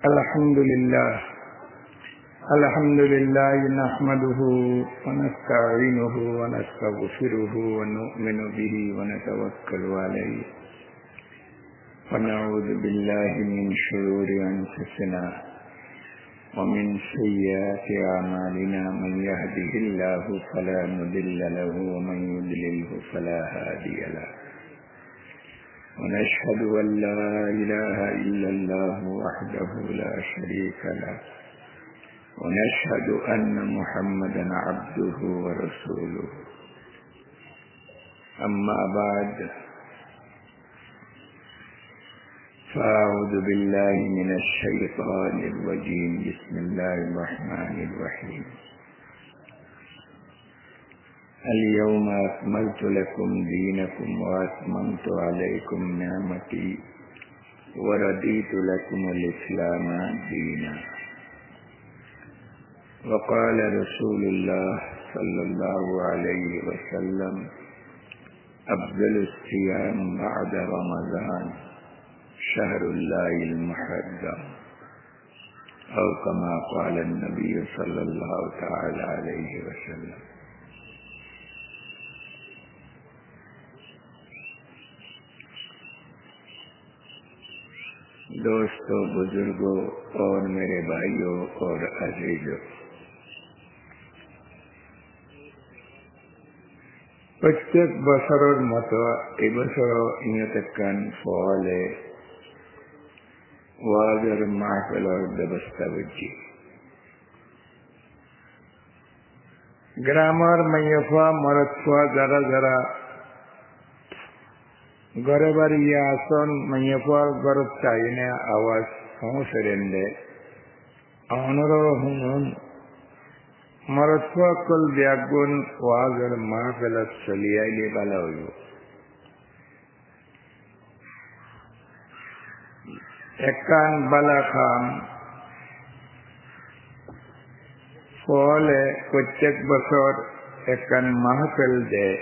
الحمد لله. الحمد لله نحمده ونستعينه ونستغفره ونؤمن به ونتوكل عليه. ونعوذ بالله من شرور أنفسنا ومن سيئات أعمالنا. من يهده الله فلا مضل له ومن يضلله فلا هادي له. ونشهد أن لا إله إلا الله وحده لا شريك له. ونشهد أن محمدا عبده ورسوله. أما بعد فأعوذ بالله من الشيطان الرجيم. بسم الله الرحمن الرحيم. اليوم أكملت لكم دينكم وأتممت عليكم نعمتي ورديت لكم الإسلام دينا. وقال رسول الله صلى الله عليه وسلم أفضل الصيام بعد رمضان شهر الله المحرم. أو كما قال النبي صلى الله تعالى عليه وسلم. دوستوں بزرگوں اور میرے بھائیوں اور عزیزوں پرتیک بسر اور متو اے کن انتقن فعالے واضر محفل اور دبستہ گرامر میفا مرتفا ذرا ذرا মাইয়ফার গরব চাইনে আওয়াজ সমসরেন্ডে অনর হুন মরৎফা কল ব্যাগুন ওয়াজের মাহফিলত চলিয়াইলে ভালো হইব একান বালা খাম ফলে প্রত্যেক বছর একান মাহফিল দেয়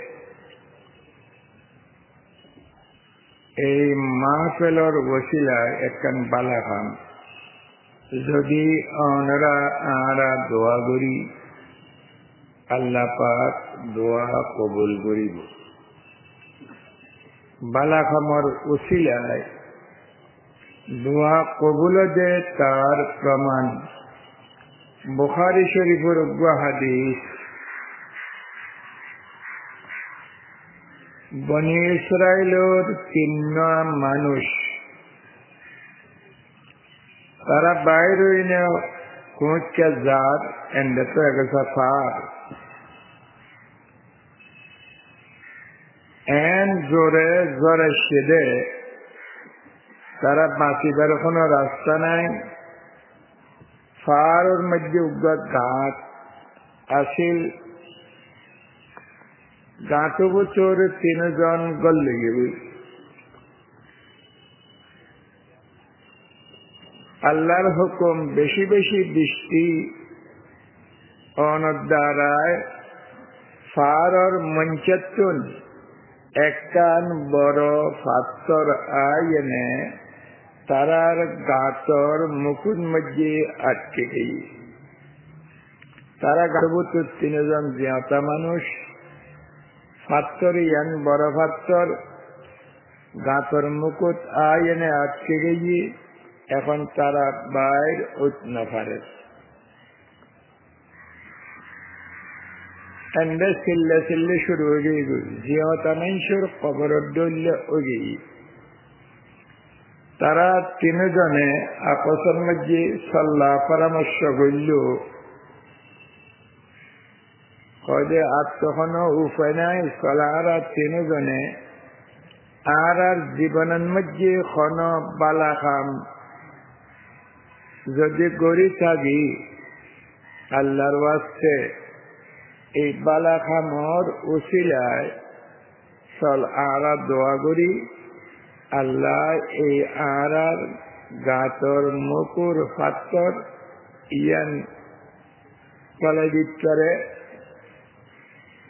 এই মাহফিলর ওসিলায় একান বালা খাম যদি ওনারা আরা দোয়া করি, আল্লাহ পাক দোয়া কবুল করিব। বালা খামর ওসিলায় দোয়া কবুল যে তার প্রমাণ। বুখারি শরীফের হাদিস বনি ইসরায়েলের তিন্ন মানুষ। তারা বাইরে হইনে কোঁচকে জাত ফার জোরে জোরে সেদে, তারা বাঁচিবার কোনো রাস্তা নাই। ফারের মধ্যে উগ্র ঘাট আসিল গাঁটো বছর তিনজন গল্লে গেবে আল্লাহর হুকুম বেশি বেশি বৃষ্টি অনদ্বারায় ফারর মঞ্চতুন একখান বড় পাত্তর আয়নে তারার মুকুট মধ্যে আটকে গেই। তারা গর্ভত তিনজন জিয়াতা মানুষ পাত্তর ইয়ান বড় পাত্তর। গাতর মুকুট আয়নে আটকে গিয়ে এখন তারা বাইর উঠন শুরু হয়ে গিয়ে জিয়াতা মানুষের কবর ডল্লে ওগে তারা তিনজনে আপসের মধ্যে সল্লাহ পরামর্শ করল। কয়ে আর তখন উপায় নাই সলার তিনজনে। আর আর জীবনের মধ্যে খন বালা খাম। যদি গড়ি থাকি আল্লাহর ওয়াস্তে এই বালা খামর উচিলায়, চল আরা দোয়া করি আল্লাহ এই আরার গাতর মুকুর পাত্তর ইয়ান কলে দিত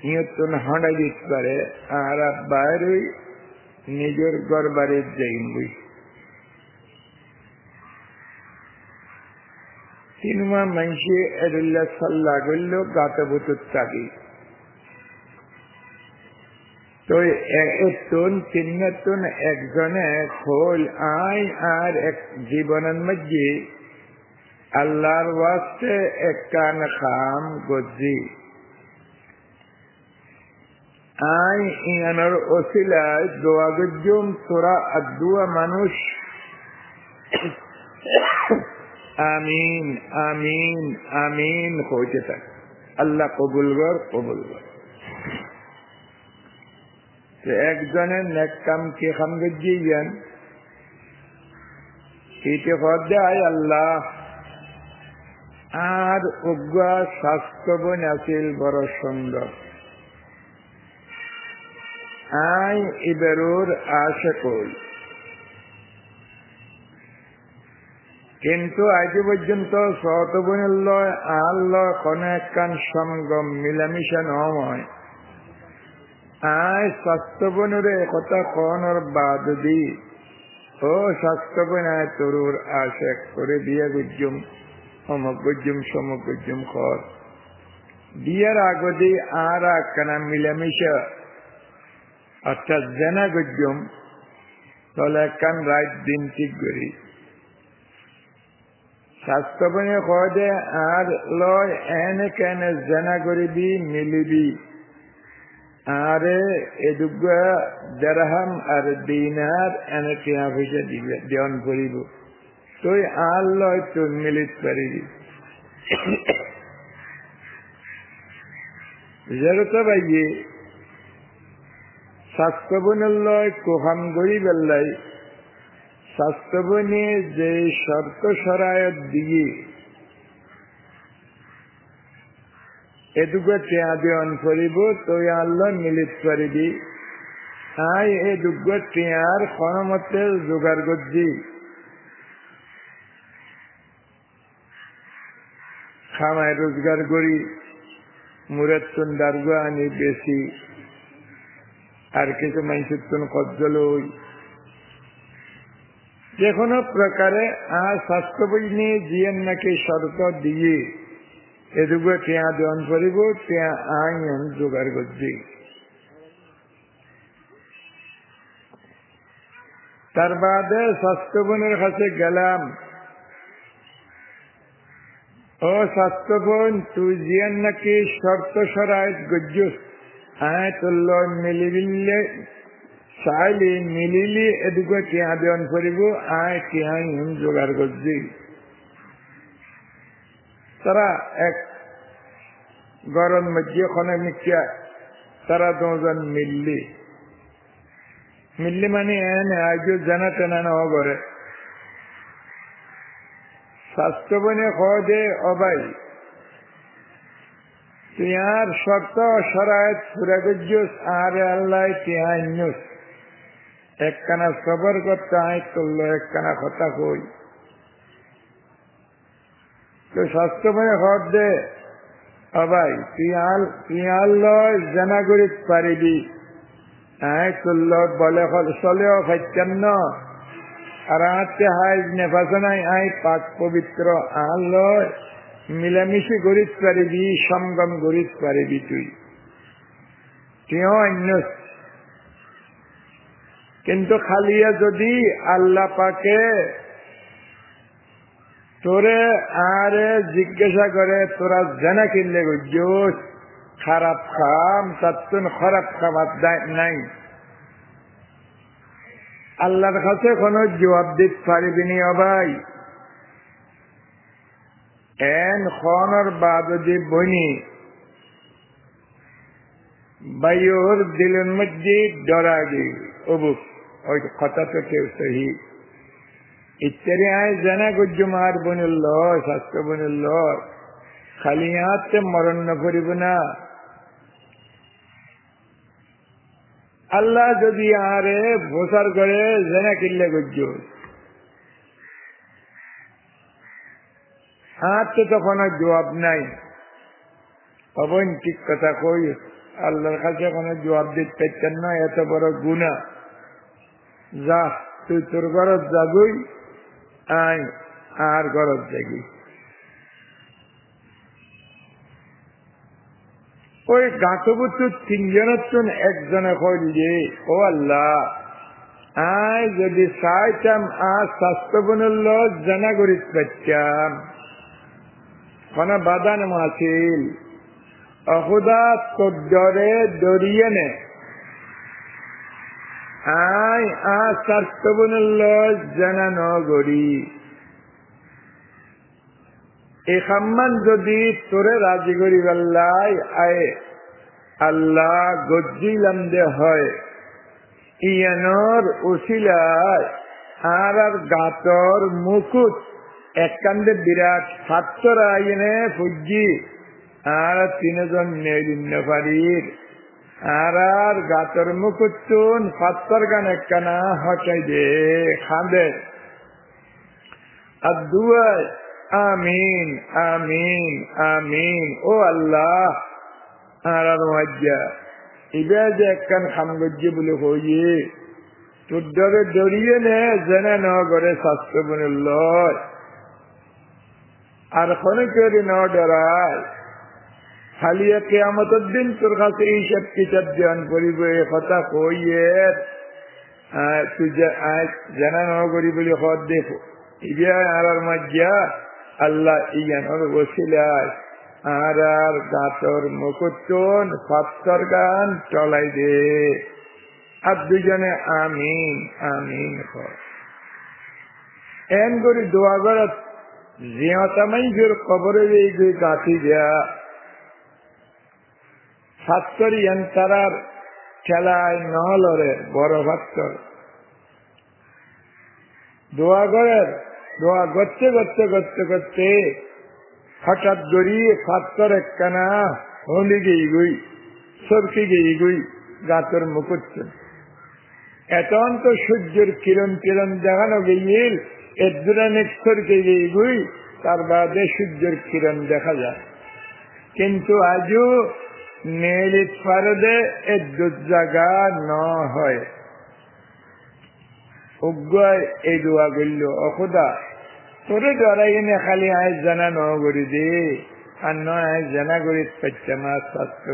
নিয়তন হাঁড়া দিত করে আর বাইরে নিজের ঘর বাড়ির যাইন তিনমা মাইসে এদুল্লা সাল্লা করল গাতবতুর তাকি তো এতুন তিনতুন একজনে খোল আই আর এক জীবনের মধ্যে আল্লাহর ওয়াস্তে একখান খাম গজি। আই ইয়ানোর ওসিলায় দোয়া গজ্জুম তোরা আদুয়া মানুষ। আমিন আমিন আমিন হইতে থাক। আল্লাহ কবুল কর কবুল কর। একজনের নেক কাম কে খাম গজ্জিয়ান এইতে দেয় আল্লাহ। আর উগ্রা স্বাস্থ্যবন আছিল বড় সুন্দর। আই ইবেরুর আশা করি কিন্তু আজ পর্যন্ত সতবনের লয়, আর লয় কোন সঙ্গম মিলামিশা নয়। আয় স্বাস্থ্যবনরে কথা কনর বাদ দি। ও স্বাস্থ্যবন আয় তরুর আশেক করে বিয়ে গুজুম, অমক গুজুম, সমক গুজুম কর। বিয়ের আগদি আর একখানা মিলামিশা অর্থাৎ জেনা গুজুম তাহলে একখান রাত দিন ঠিক করি। স্বাস্থ্যবনে কয়ে আর লয় এনে কেন জেনা করিবি, মিলিবি। আরে এদুগ দেরহাম আর দিনার এনে টিয়া পয়সা দিবে, দেওয়ান করিব। তুই আর লয় তুই মিলিত পারিবি। জেরত ভাইয়ে স্বাস্থ্যবনের লয় কোহাম গরিবের লাই স্বাস্থ্যবনে যে শর্ত সরায়ত দিয়ে এটুকু টেয়া দেওয়ান করিব, তুই আল্লাহ মিলিত করিবি। আই এ দুগ্গ টেয়ার ক্ষণমতে জোগাড় করছি খামায় রোজগার করি মুরের তুন দার্গ আনি বেশি। তুন কজ্জল যে কোনো প্রকারে আর স্বাস্থ্য বই নিয়ে নাকি শর্ত দিয়ে এটুকু টিয়া দেওয়ান করিব, টিয়া আইন জোগাড় করছি। তার বাদে স্বাস্থ্যবনের কাছে গেলাম। ও স্বাস্থ্যবন তুই জিয়ান নাকি শর্ত সরাই গজ্জুস আয় তোল্ল মিলিবিল্লে চাইলি মিলিলি এটুকু টিয়া দেওয়ান করিব, আয় টিয়া ইন জোগাড় করছি। তারা এক গরম মধ্যে ওখানে মিথ্যা তারা দুজন মিললি। মিললি মানে এনে আজ জানা টেনা নেওয়া করে। স্বাস্থ্যবনে খে অবাই। তিয়ার শর্ত সরায়ত পুরা আর আল্লাহ তিয়ানুস একখানা সবর করতে আয় করল, একখানা কথা কই। তো স্বাস্থ্যময় হর দে। অবাই পিয়াল পিয়াল লয় জানা করিত পারিবি। আয় তুল্ল বলে চলেও সত্যান্ন আর আঁতে হাই নেফাসনাই আই পাক পবিত্র, আল লয়। মিলামিশি করিত পারিবি সঙ্গম করিত পারিবি তুই। কেউ অন্য কিন্তু খালিয়া যদি আল্লাহ পাকে তোরে আরে জিজ্ঞাসা করে, তোরা জানা কিনলে জোশ খারাপ খাম, তাত্তুন খারাপ খাবার নাই। আল্লাহর কাছে কোন জবাব দিতে পারিবি নি ভাই। এন খনর বাদি বনি বায়ুর দিলের মধ্যে ডরা গে অবুক ওই কথা তো কেউ সহি। ইত্যাদি আয় জানা গুজ্জুমার বনিল স্বাস্থ্য বনিল খালি হাতে মরণ না করিব না। আল্লাহ যদি আরে ভোসার করে জেনা কিনলে আর তো তখন আর জবাব নাই। তখন ঠিক কথা কই, আল্লাহর কাছে কোনো জবাব দিতে পারছেন না, এত বড় গুণা যা, তুই তোর গরত যাগুই আই আর গরত যাবি ওই গাছবুত তিনজনের চুন একজনে কইলি, ও আল্লাহ, আয় যদি চাইতাম আর স্বাস্থ্য বনের বনল জানা করিত পাইতাম কোন বাধা নামাছিল অহুদা তোরে দরিয়ে নে আয় আজ স্বাস্থ্যবনুল্ল জানা যদি তোরে রাজি করি আল্লাহ, আয় আল্লাহ গজ্জিলাম দে হয়। ইয়ানোর উশিলায় আর গাতর মুকুট এককান্দে বিরাট সাতশর আইনে ফুজি আর তিনজন নেলিন্য পারির আর আর গাতর মুকুট চুন পাত্তর গান একখানা হটাই দে খাঁদে আর দুয়ায়, আমিন আমিন আমিন, ও আল্লাহ। আর আর মজ্জা ইবা যে একখান খামগজ্জি বলে হইয়ে। তোর ডরে নে জেনে ন করে স্বাস্থ্য বনে লয়। আর কেউ ন ডরায়। খালিয়া কেয়ামতের দিন তোর কাছে এইসব কিতাব ধ্যান করিব, এ কথা কইয়ে জানা ন করি বলে দেখো। আর মজ্জা, আল্লাহ ইয়ানোর বসিলায় আর আর গাতর মুকুটন পাত্তর গান চলাই দে। আর দুজনে আমিন আমিন এন করি দোয়া ফের খবরে এই যে গাছি দেয়া। সাতরি এন খেলায় নহলরে বড় ভাত্তর দোয়া করে দোয়া করতে করতে করতে করতে হঠাৎ গড়িয়ে একখানা হলি গেই গই, সরকি গেই গই গাতর মুকুট। এতন তো সূর্যের কিরণ কিরণ দেখানো গেইল এর দূরানেক সরকে গেই গই তার বাদে সূর্যের কিরণ দেখা যায় কিন্তু আজও নেলিত পারদে এর দুজাগা ন হয় উগ্রয় এই দোয়া গইল অখুদা তোরে খালি আয় জানা ন দে আর নয় জানা করি পাচ্ছে মা স্বাস্থ্য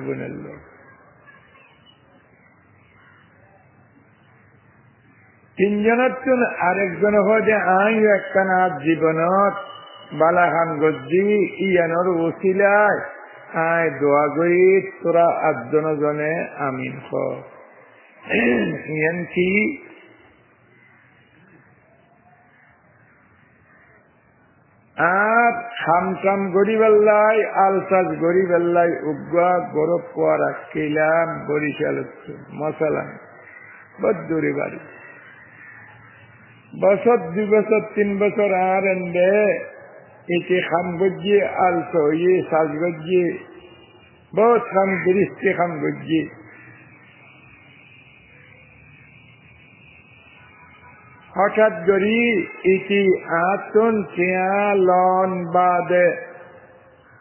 তিনজনের তুন আরেকজন যে আই একখানা জীবনত বালাখান গজ্জি ইয়ানোর ওসিলায় আয় দোয়া গই তোরা আটজন জনে খ ইয়ান কি? আর খামটাম গরিবাল্লাই আলসাজ গরিবাল্লাই উগ্রা গরব পোয়া রাখিলাম বরিশাল মশলা বদুরি বাড়ি। বছর দুই বছর, তিন বছর আর এনবে এতে খাম গজ্জি আলস ইয়ে সাজ গজ্জি বহুত খাম দৃষ্টি খাম গজ্জি হঠাৎ করি ইতি আতন চেয়া লন বাদে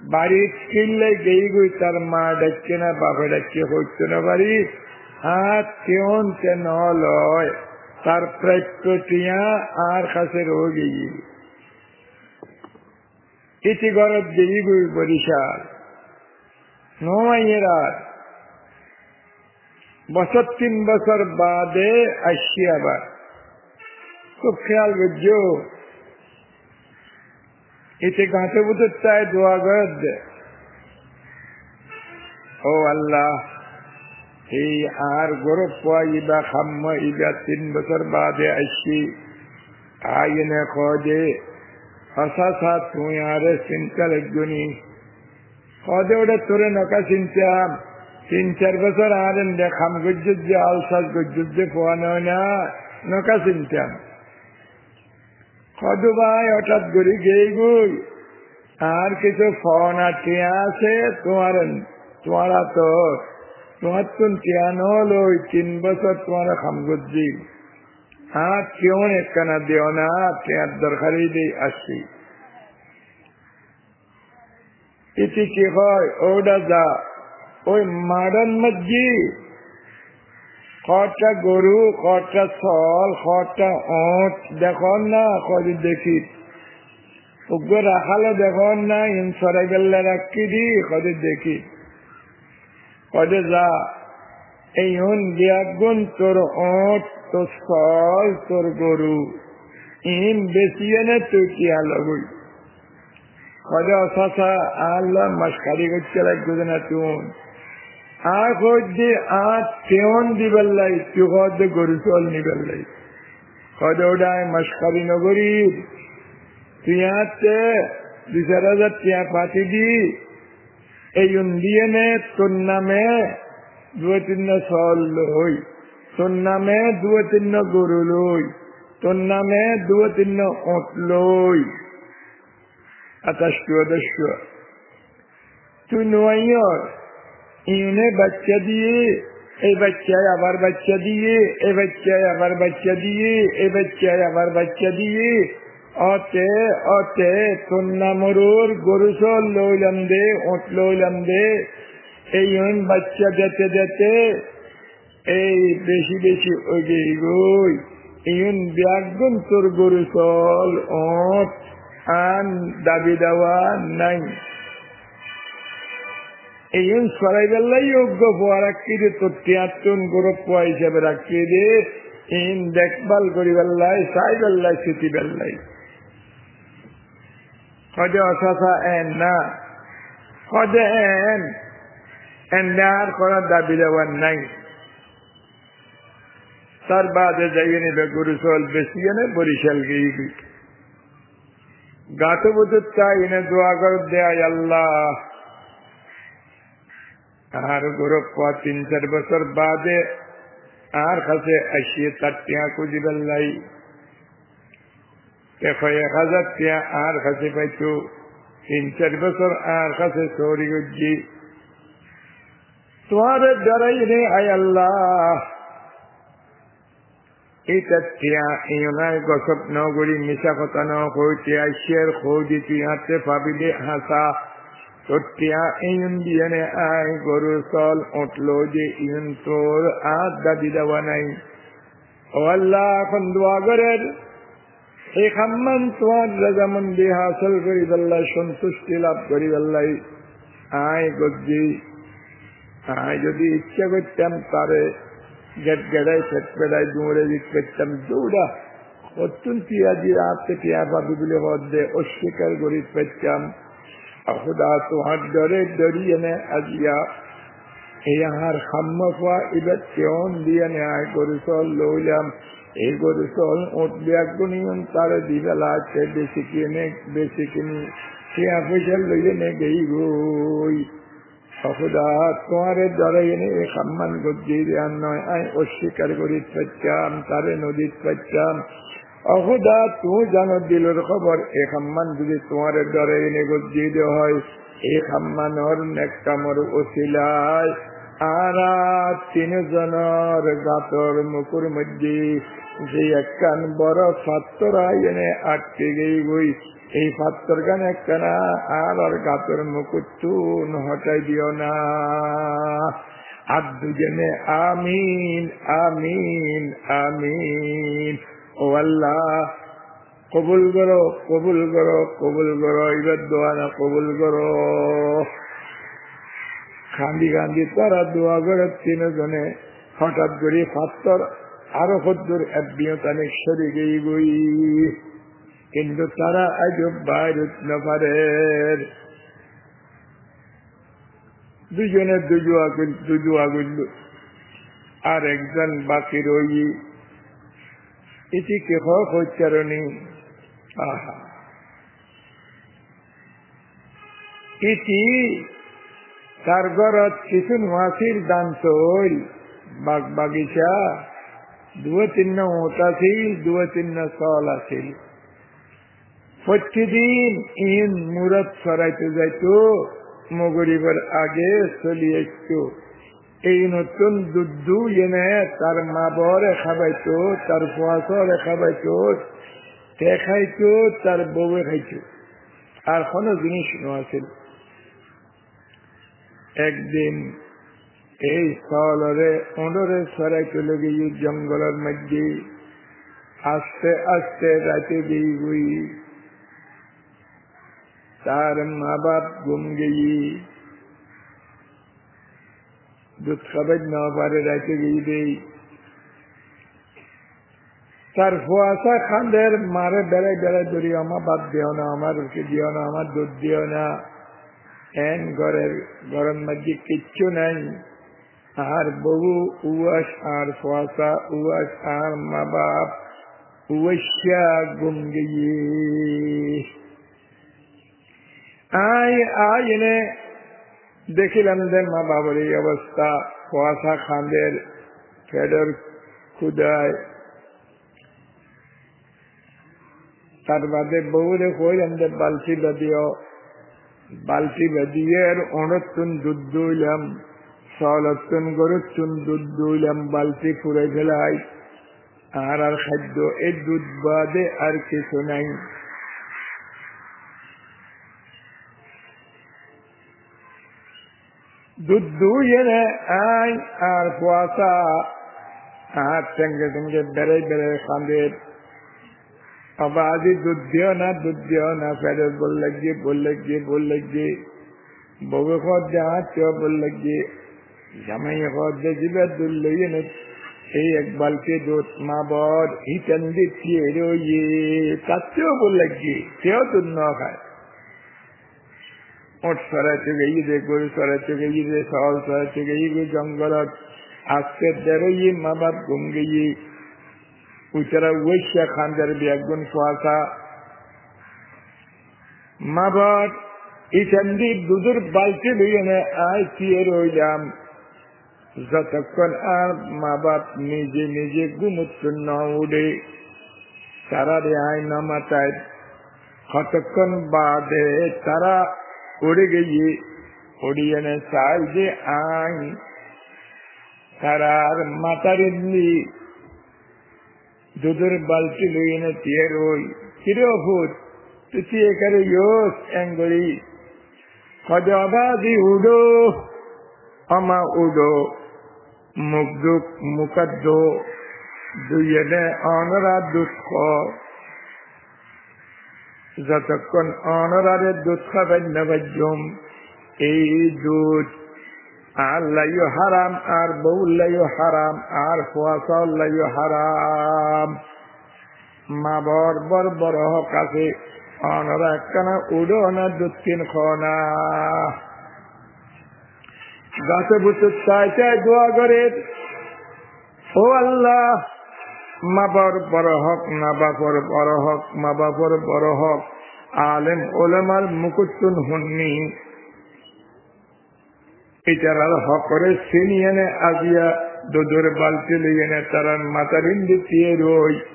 বাড়ির কিনলে গেই গই তার মা ডাকছে না বাবা ডাকছে হচ্ছে না বাড়ি হাত কেমন তে নয় তার প্রাপ্য টিয়া আর কাছে রয়ে গেই ইতি গরব গেই গই বরিশাল নয় বছর তিন বছর বাদে আসছি আবার খুব খেয়াল করছ এতে গাঁতে বুতে চায় দোয়া গরদ ও আল্লাহ। এই আর গরব পোয়া ইবা খাম্মা ইবা তিন বছর বাদে আসছি আইনে খোঁজে হসা সা তুই আরে চিন্তা লাগনি খোঁজে ওটা তোরে নকা চিন্তাম তিন চার বছর আরেন দেখাম গজ্জুর যে, আলসাস গজ্জুর যে পোয়ানো না, নকা চিন্তাম কদু ভাই, হঠাৎ করে গেই গুই আর কিছু ফোন আর আছে, তোমার, তোমারা তো তোমার তো নল ওই তিন বছর তোমার খামগুজি আর কেউ একখানা দেও না টিয়ার দরকারই দিই আসছি ইতি কি হয় ওটা যা ওই মাডান মজ্জি খড়টা গরু খড়টা ছল খড়টা ওট দেখুন না কদিন দেখি উগ্র রাখালে দেখুন না ইন সরাই গেলে রাখি দি কদিন দেখি কদে যা এই হন বিয়াগুন তোর ওট তোর ফল, তোর গরু। ইন বেশিয়ে নে তুই কি আলগুই কদে মাসকারি না কদে চল নিবেল্লাই কদে ওটায় মাসকারি নগরীর, তুই আতে দুই চার হাজার টিয়া পাতি দি এই দিয়ে তোর নামে দুয়ে তিন সল লই তোর নামে দুয়ে তিন গরু লই তোর নামে দুয়ে তিন লই আকাশ তুই নয় ইউনে বাচ্চা দিয়ে এই বাচ্চায় আবার বাচ্চা দিয়ে এই বাচ্চায় আবার বাচ্চা দিয়ে এই বাচ্চায় আবার বাচ্চা দিয়ে অতে অতে তন্না মরুর গরুসল লইলাম দে ওট লইলাম দে এই বাচ্চা যেতে যেতে এই বেশি বেশি ওগে গই ইউন ব্যাগুন তোর গরুসল ওট আন দাবি দেওয়া নাই। এই সরাই বেল্লাই যোগ্য পোয়া রাখি দে, তোর তিয়াত্তন গরব পোয়া হিসাবে রাখি দে। ইন দেখভাল করি বেল্লাই সাই বেল্লাই স্মৃতি বেল্লাই। অসাসা এন না কদে এন এন্ডার করার দাবি দেওয়ার নাই তার বাদে যাইয়ে নেবে গুরুসল বেশি এনে বরিশাল গিয়ে গাতে বুঝুর চাই এনে দোয়া কর দেয় আল্লাহ আর গৌরব পা তিন চার বছর বাদে আর কাছে আসিয়ে তার টিয়া খুঁজি বেল্লাই টিয়া আর কাছে পাইতো তিন, চার বছর আর কাছে চৌরি গজ্জি তোমার ডরাই রে আয় আল্লাহ উঠল যে ইউন তোর আর দাদি নাই। এখন দোয়া এই খাম্মান রাজামন্দি হাসল করি বেল্লাই সন্তুষ্টি লাভ করি বেল্লাই আয় আয় যদি ইচ্ছা করতাম তারে গেট গেড়াই ফেট পেড়াই দৌড়ে দিক করতাম দৌড়া অত্যন্ত দিয়ে আপনি টিয়া পাবি বলে মধ্যে অস্বীকার করি পেতাম খুদা তোমার ডরে ডরিয়ে নে আজিয়া ইয়ার খাম্মা এবার কেমন দিয়ে লইলাম এই গরুসল উঠবে একগুনিয়ন তারে দিবেলা আছে বেশি কিনে, বেশি কিনি টিয়া পয়সা লইয়ে নে গেই গই। খুদা তোমার ডরে এনে এই খাম্মান গজ্জি দেওয়ার নয়, আয় অস্বীকার করি পাচ্ছাম, তারে নদীত পাচ্ছাম। অহুদা তুমি জানো দিলের খবর, এ খাম্মান যদি তোমার ডরে এনে গজ্জি দেওয়া হয় এই যে একখান বড় ফাত্তরা এনে আটকে গেই গই, এই ফাত্তর গান একখানা আর আর গাতর মুকুট তুন হটাই দিও না। আর দুজনে আমিন আমিন আমিন। ও আল্লাহ, কবুল করো কবুল করো কবুল করো, এবার দোয়া না, কবুল করো। খান্দি খান্দি তারা দোয়া করে তিনজনে হঠাৎ করে পাত্তর আরও কদ্দুর একদিনতানে সরে গই গই কিন্তু তারা আজ বাইর পারে দুজনে দুজুয়া দুজুয়া গুলল আর একজন বাকি রই এটি কেহ হচ্চারণী আহা এটি তার ঘরত কিছু মাসির দান তৈল বাগ বাগিচা প্রতিদিন ইন সরাইতে যাইতো আগে এই নতুন দুধ এনে তার মা বরে খাবাইতো তার ফুয়াশরে খাবাইতো খাইতো তার বউয়ে খাইতো আর কোনো জিনিস আছিল একদিন এই স্থলরে ওঁডরে সরাই চলে গিয়ে জঙ্গলের মধ্যে আস্তে আস্তে রাতে গিয়ে গুই। তার মা বাপ গুম গিয়ে দুধ না পারে রাইতে গিয়ে দেই। তার ফুয়াশা খান্দের মারে বেড়াই বেড়াই ধরি, আমার বাদ দিও না, আমার রুটি দিও না, আমার দুধ দিও না। এন ঘরের গরম মধ্যে কিচ্ছু নাই। আর বহু উয়াস আর ফুয়াশা উয়াস আর মা বাপ উয়াশা গুম গিয়ে। আয় এনে দেখিলাম যে মা বাবার এই অবস্থা। কুয়াশা খান্দের ফেডর ক্ষুদায় তার বাদে বউরে কইলাম যে বালতি বাদিও বালতি বাদিয়ের অনতুন দুধ দইলাম সলতুন গরুতুন দুধ দইলাম, বালতি ফুরে ফেলাই। আর আর খাদ্য এই দুধ বাদে আর কিছু নাই। দুধ দুইয়ে আই আর কুয়াশা আর সঙ্গে সঙ্গে বেড়ে বেড়ে খান্দের আবাদি দুধ দিও না, দুধ দিও না ফেরে বল লাগিয়ে বল লাগিয়ে বল লাগিয়ে বউ খর যে জিবে দুধ এক বালতি দুধ মা বর হিটেন দিচ্ছি রইয়ে। তার চেয়েও বল লাগিয়ে সেও দুধ ন খায় ওট সরাইতে গেই গেই গেই জঙ্গলত। আজকে দেরই মা বাপ গুম গিয়ে উচারা ওইশা খানদার বিয়াগুন সোয়াশা মা বাপ ইচান্দি দুধুর বালতি লইয়ে আয় চিয়ে রইলাম। যতক্ষণ আর মা বাপ নিজে নিজে গুমুত্ত ন উড়ে তারা রে আয় না মাথায়, কতক্ষণ বাদে তারা উড়ে গিয়ে উড়িয়ে চাই যে আই তারার মাতার ইন্দি দুধের বালতি লইয়ে নে তিয়ে রই। কিরে ভূত তুই এখানে ইয়োস কদ অবাধি উডো আমা উডো। মুখ দুঃখ মুখাদ্দ দুইয়ে অনরা দুঃখ। যতক্ষণ অনরারে দুধ খাবেন এই দুধ আল্লাহ হারাম, আর বউল্লাই হারাম, আর ফুয়াশাল্লাই হারাম। মা বর বর বড় কাছে অনরা একখানা উড়ো না দুধ কিন খনা। গাছে দোয়া করে, ও আল্লাহ, মা বাবার বড় হক না বাপর বড় হক, মা বাপর বড় হক, আলেম ওলেমার মুকুতুন হননি। এটার হকরে চিনি এনে আজিয়া, দুধের বালতি লিয়ে তারা মাতারিন দিয়ে রই।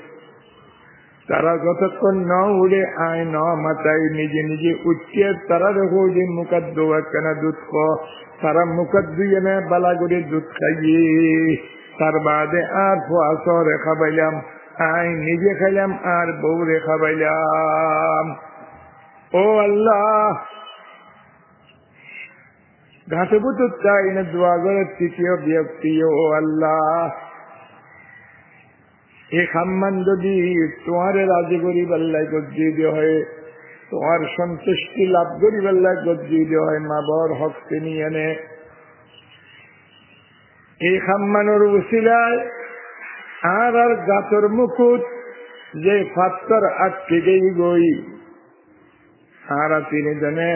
তারা যতক্ষণ ন উড়ে আয় ন মাতাই নিজে নিজে উঠিয়ে তারা দেখো যে মুখার দোয়া কেন দুধ খ? তারা মুখার দুই এনে বালা করে দুধ খাইয়ে। তার বাদে আর ফুয়াশ রেখা পাইলাম আই নিজে খাইলাম আর বউ রেখা পাইলাম। ও আল্লাহ! ঘাটে বুতুর চাই না, দোয়া করে তৃতীয় ব্যক্তি ও আল্লাহ। এ খাম্মান যদি তোমার রাজি করি পাল্লাই গজ্জিত হয়, তোমার সন্তুষ্টি লাভ করি পাল্লাই গজ্জিত হয়, মা বর হক তিনি এনে। এই খাম্মানোর উচিলায় আর আর গাতর মুকুট যে ফাত্তর আটকে গেই গই। আর তিনি জানে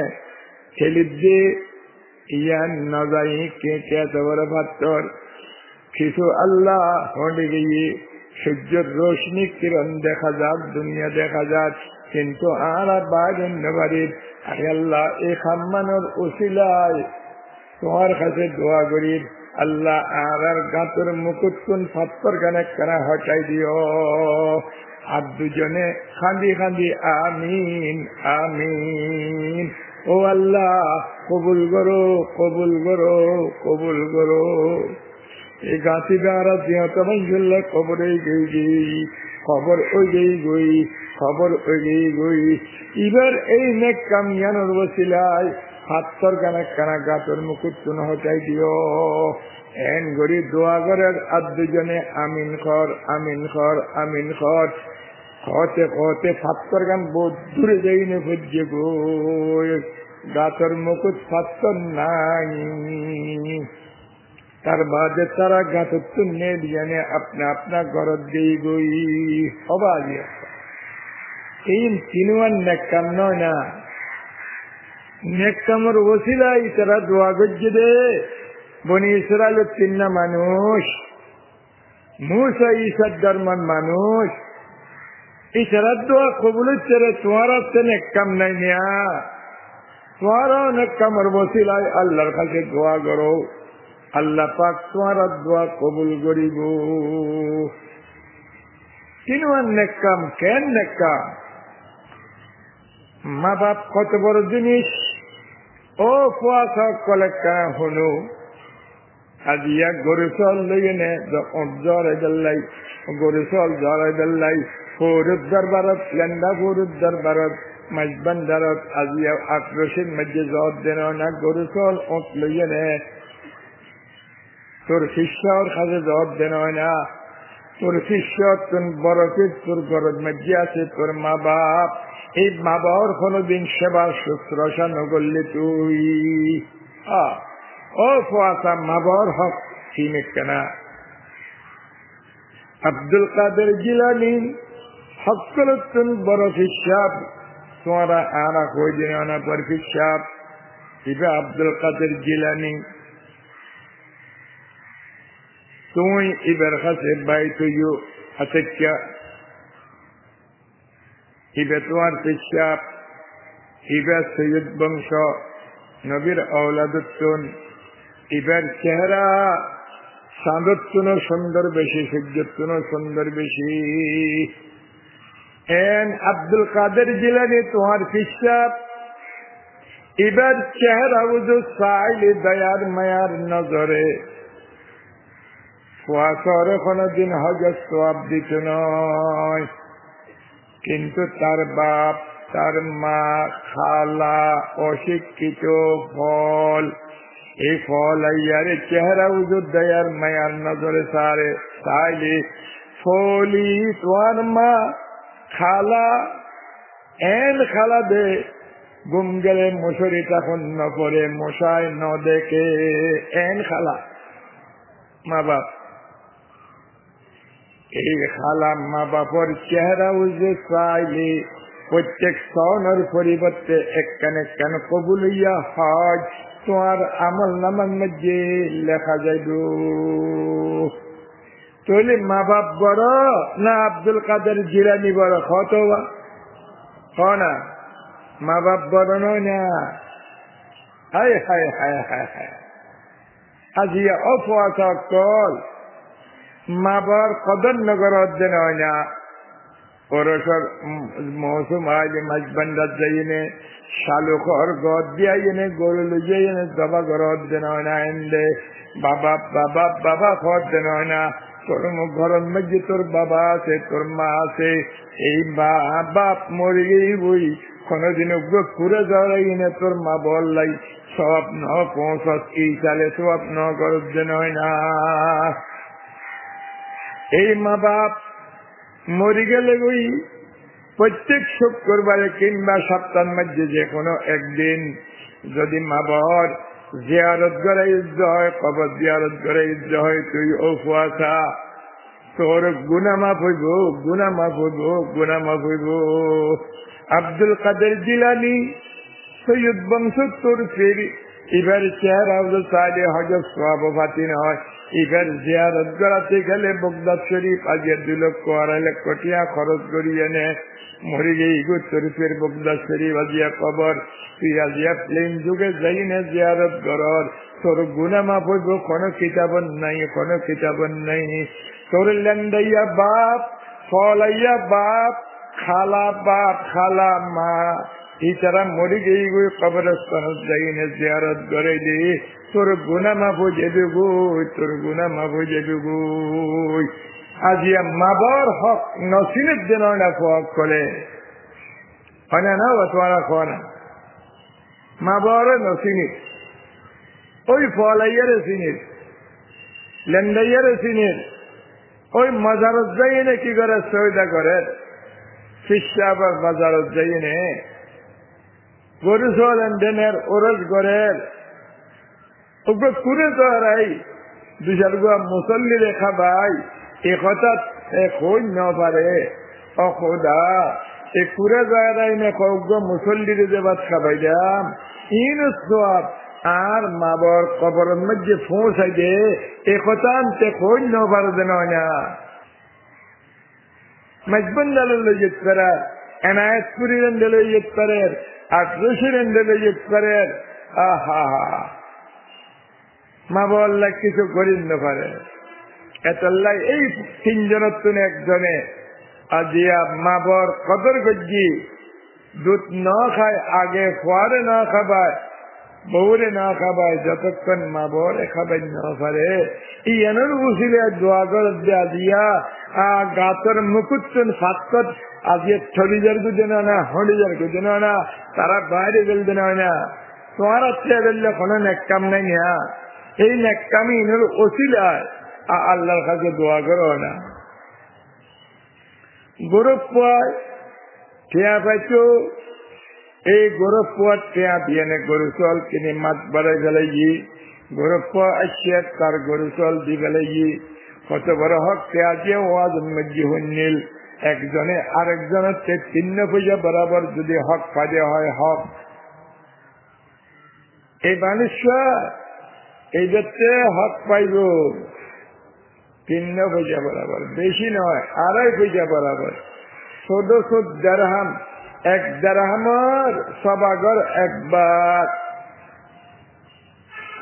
খেলি যে ইয়ান নজাই কে কে বড় ফাত্তর, কিছু আল্লাহ হয়ে গিয়ে সূর্যের রোশনি কিরণ দেখা যাক, দুনিয়া দেখা যাক। কিন্তু আর বাইরে বাড়ির। আল্লাহ এই খাম্মানোর উচিলায় তোমার কাছে দোয়া করি। আল্লাহ, আর গাতর মুকুট কোন ফাত্তর গানে কানা হটাই দিও। আর দুজনে খান্দি খান্দি আমিন আমিন। ও আল্লাহ, কবুল করো কবুল করো কবুল করো। গারা জিয়াত মাইজুল্লাহ খবরে গই গই, খবর ওই গই গই, খবর ওই গই গই। এবার এই নেক কামিয়ানোর বসিলায় হাত্তর গানা কানা গাতর মুকুট তুন হটাই দিও। এন গরি দোয়া করে আর দুজনে আমিন খর আমিন খর আমিন খর। খতে খতে ফাত্তর গান বহুত দূরে যাই নে ভুজে গো গাতর মুকুট ফাত্তর নাই। তার বাদে তারা গাঁতত্ব জানে আপনা আপনা ঘরত দিয়ে গই। এই তিনওয়ান নেকাম নয় না। নেকামর ওসিলাই তারা দোয়া গজ্জে দে। বনি ইসরায়েল তিন্না মানুষ। মুসা ঈশার ধর্মান মানুষ। ইশারার দোয়া কবুল রে, তোমার আছে নেকাম নাই নিয়া তোমারও নেকামর ওসিলাই আল্লাহর কাছে দোয়া করো। আল্লাহ পাক তোমার দোয়া কবুল করিব। নেকাম কেন নেকাম মা বাপ কত বড় জিনিস। ও কুয়াশা কলেকা হলো আজিয়া গরু চল লইয়ে নে জ্বরে গরু চল জ্বরে দরবারত ফৌরুদ দরবারত আজিয়া আক্রোশের মধ্যে জ্বর দেন না, গরু চল ওট লইয়ে তোর শিষ্যর কাছে জ্বর দেন হয় না। তোর শিষ্য তোর বরফের তোর গরজ মধ্যে আছে তোর মা বাপ। এই মা বাবার কোনদিন সেবা শুশ্রূষা নগরলে তুই। ও মা বাবার হক সীমিত কেনা? আব্দুল কাদের জিলানি হকলতুন বড় হিসাব। তোমারা আনা কই দিন আনা পর হিসাব? আব্দুল কাদের জিলানি ইবের কাছে বাইতুয়ু আতেক্যা ইবে তোমার পেশাব ইবে সৈয়দ বংশ, নবীর অওলাদুত্তুন ইবের চেহারা, সাঁদত্তুন সুন্দর বেশি সূর্যত্তুন সুন্দর বেশি। এন আব্দুল কাদের জিলানি তোমার পেশাব ইবার চেহারা উজু সাইলি দয়ার মায়ার নজরে। কুয়াশরে কোনদিন হজর সব দিত নয়। কিন্তু তার বাপ, তার মা খালা অশিক্ষিত ফল। এই ফল আইয়ারে চেহারা উজুর মায়ার নজরে সারে তাইলে ফলি তোমার মা খালা, এন খালা দে, গুম গেলে মশুরি তখন ন পরে মশাই ন দেখে, এন খালা, মা বাপ। এই খালা মা বাপর চেহারা উজে চাইলে প্রত্যেক সনের পরিবর্তে একখান একখান কবুল হজ তোমার আমল নামার মধ্যে লেখা যাইব। তাহলে মা বাপ বড় না আব্দুল কাদের জিরানি বড় কত না, মা বাপ বড় নয় না। হায় হায় হায় হায় হায় আজিয়া অফওয়াসা কল মা বাবার কদর নগর অধ্যয়ন হয় না। পরশর মৌসুম আইলে মাছ বান্ডার যাইনে শালু কর গদ দিয়াইনে, গরু লুজাইনে দবা ঘর অধ্যয়ন হয় না এন্দে বাবা বাবা বাবা অধ্যয়ন হয় না। তোর ঘরের মধ্যে তোর বাবা আছে, তোর মা আছে, এই মা, বাপ মরে গেই বই, কোনদিন ঘুরে যাওয়ার তোর মা বললাই সব ন পৌঁছত এই চালে সব ন গরজ হয় না। এই মা বাপ মরি গেলে গই প্রত্যেক শুক্রবারে কিংবা সপ্তাহের মধ্যে যে কোনো একদিন যদি মা বাবার জিয়ারত করে ইজ্জ হয়, কবর জিয়ারত করে ইজ্জ হয়, তুই ও ফুয়াশা তোর গুনা মাফ হইব গুনা মাফ হইব গুনা হইব। আব্দুল কাদের জিলানি সৈয়দ বংশ তোর ফেরি এবার চেহারা চাইলে হজর সভাপতি হয়। এবার জিয়ারত করাতে গেলে বগদাদ শরীফ আজকে দু লক্ষ আড়াই লক্ষ টিয়া খরচ করিয়ে নে। মরে গেই শরীফের বগদাদ শরীফ আজিয়া কবর। তুই আজিয়া প্লেন যুগে যাই না জিয়ারত করর। তোর কোনো কিতাবন নাই, কোনো কিতাবন নাই। তোর লেন্দাইয়া বাপ, ফলাইয়া বাপ, খালা বাপ, খালা মা। ইতারা মরি গেই গই কবরস্থান যাই না জিয়ারত করে দি তোর গুনা মাফো যাবে গো তোর গুনা মাফো যাবে গো আজিয়া মাবর হক নসিনের দিন না হক করে হয় না ও তোমারা খোয়া না মাবর নসিনি ওই ফলাইয়ারে সিনির লেন্দাইয়ারে সিনির ওই মজারত যাই না কি করে সৈদা করে শিষ্যা আবার মজারত যাই নে গরু চলেন দেনের ওরজ গড়ের ওগুলো কুড়ে তো হারাই দুশার গুয়া মুসল্লি রেখা ভাই, এ কথা খোঁজ ন না সব আর মাবর কবরের মধ্যে ফোঁসাই দে, এ কথা আনতে খোঁজ ন পারে দেন না মজবন্দালে যেতে পারে এনায়তপুরি পারে। আহা মা বল্লা কিছু করিন পারে। এতল্লাই এই তিনজনের তুন একজনে। আজিয়া মা বর কদর গজ্জি দুধ ন খায়, আগে ফোয়ারে না খাবায়, বউরে না খাবায়, যতক্ষণ মা বরে খাবাই না পারে। ইয়ানোর বুঝিলে দোয়া করে দেয়া দিয়া গাতর মুকুটন ফাতকত আজকে ছড়িজার গুজে না হড়িজার গুজে না তারা বাইরে গেলবে না। তোমার আছে বললে কোনো কাম নাই না। এই নেকামি ইনোর ওসিলায়। আল্লাহর কাছে দোয়া করো না। গরব পায় ঠেয়া পাইছো? এই গরব পোয়ার ঠেয়া দিয়ে গরু চল কিনে মাছ বাড়াই গি গরব পোয়া তার গরু চল দি গি কত বড় হক ঠেয়া দিয়ে ওয়াজ মজ্জি হন্নিল। একজনে আরেকজনের তিন্ন পূজা বরাবর যদি হক ফাঁদে হয়, হক। এই মানুষরা এই দেখতে হক পাইব। তিন্ন পয়সা বরাবর। বেশি নয়, আড়াই পয়সা বরাবর। চোদ্দশো দেড়হাম, এক দেড়হামর সবাগর একবার।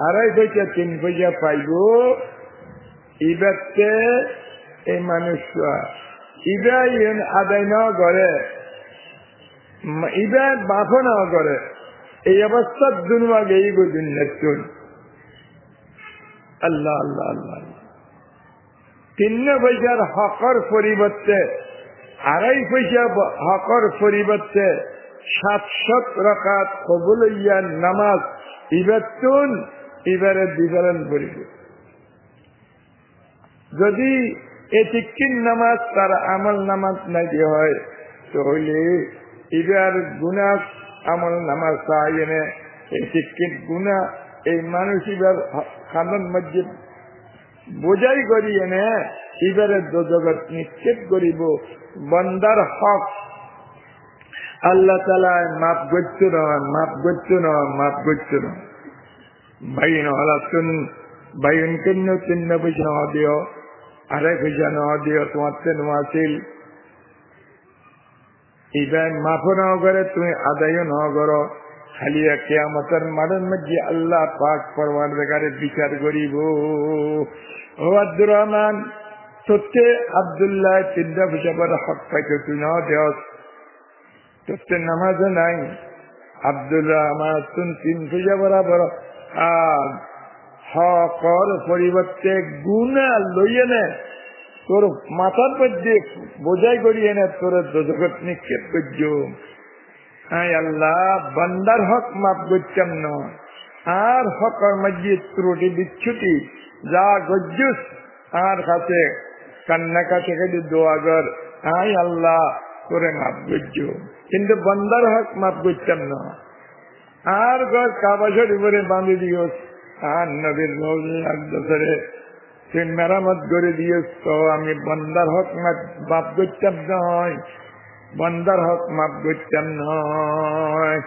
আড়াই পয়সা, তিন পয়সা পাইব। ইবারতে এই মানুষরা ইবা আদায় ন করে। ইবা বাফ ন করে। এই অবস্থার দুনুয়া গেইব দুনিয়ার আল্লাহ আল্লাহ আল্লাহ। তিন পয়সার হকর পরিবর্তে, আড়াই পয়সা হকর পরিবর্তে সাতশত রকাত কবুল ইয়ার নামাজ ইবাতুন ইবারে বিবরণ করিব। যদি এ তিক্কিন নামাজ তার আমল নামাজ নাকি হয়, তাহলে ইবার গুণা আমল নামাজ চাই এনে এই তিক্কিন গুণা এই মানুষ ইবার খানন মসজিদ বোঝাই করি এনে, এবারে জগৎ নিক্ষেপ করিব। বন্দার হক। আল্লাহ তালায় মাপ করছ না মাপ করছ না মাপ বাইন কেন তিন্ন পয়সা ন দিও, আড়াই পয়সা ন দিও, তোমার তেন আছিল। ইবাই মাফ ন করে, তুমি আদায় ন করো। খালি কেয়ামতের মাঠের মধ্যে আল্লাহ পাক বেকারে বিচার করিব। রহমান সত্যি আবদুল্লাহ পয়সা পরে হক পাইছো তুই ন নাই। আবদুল্লাহ আমার তুন পয়সা বরাবর হকর পরিবর্তে গুণা লইয়ে নে। তোর মাথার মধ্যে বোঝাই করিয়ে নে, তোর জগৎ নিক্ষেপ করছ হ্যাঁ আল্লাহ, বন্দার হক মাপ করছাম ন। আর হকর মধ্যে ত্রুটি বিচ্ছুটি যা গজ্জুস আর কাছে, কান্না কাছে খালি দোয়া কর। আই আল্লাহ করে মাপ করছ। কিন্তু বন্দার হক মাপ করছাম না। আর ঘর কাবা শরীফরে বাঁধে দিওস আর নবীর রোজরে তুই মেরামত করে দিয়েছ তো আমি বন্দার হক মাপ করতাম নয় বন্দার হক মাপ করতাম নয়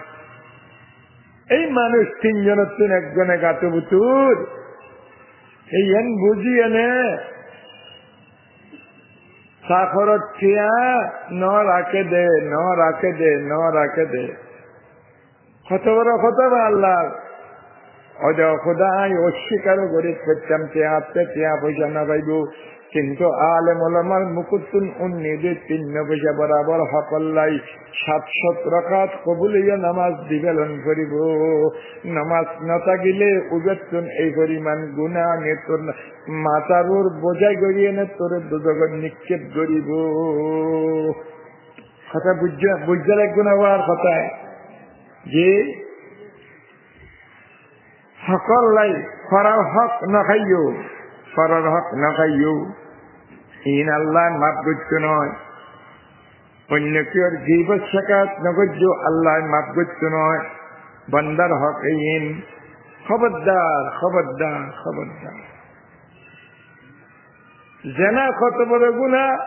এই মানুষ তিনজনের তুন একজনে গাতে বুতুর। এই এন বুঝি এনে সাখরত খিয়া ন রাখে দে, ন রাখে দে, ন রাখে দে। কত বড় কত আল্লাহ অজা খোদাই অস্বীকারও করে করতাম চেয়াতে চেয়া পয়সা না পাইব। কিন্তু আলে মলামার মুকুতুন উন্নিদে তিন পয়সা বরাবর সকল্লাই সাতশত রকাত কবুলিয়া নামাজ দিবেলন করিব। নামাজ নথাকিলে উবেতুন এই পরিমাণ গুণা নে তোর মাতারুর বোঝাই গড়িয়ে নে, তোর দুজগত নিক্ষেপ করিব। কথা বুঝা বুঝা লাগবে না হওয়ার কথায় যে সকলাই খরার হক নখাইও খরার হক নখাইও ইন আল্লাহ মাপ করছ নয়। অন্য কেউ জীব শেখাত নগর্য আল্লাহ মাপ করছ নয়। বন্দার হক ইন খবরদার খবরদার খবরদার। জেনা কত বড় গুণা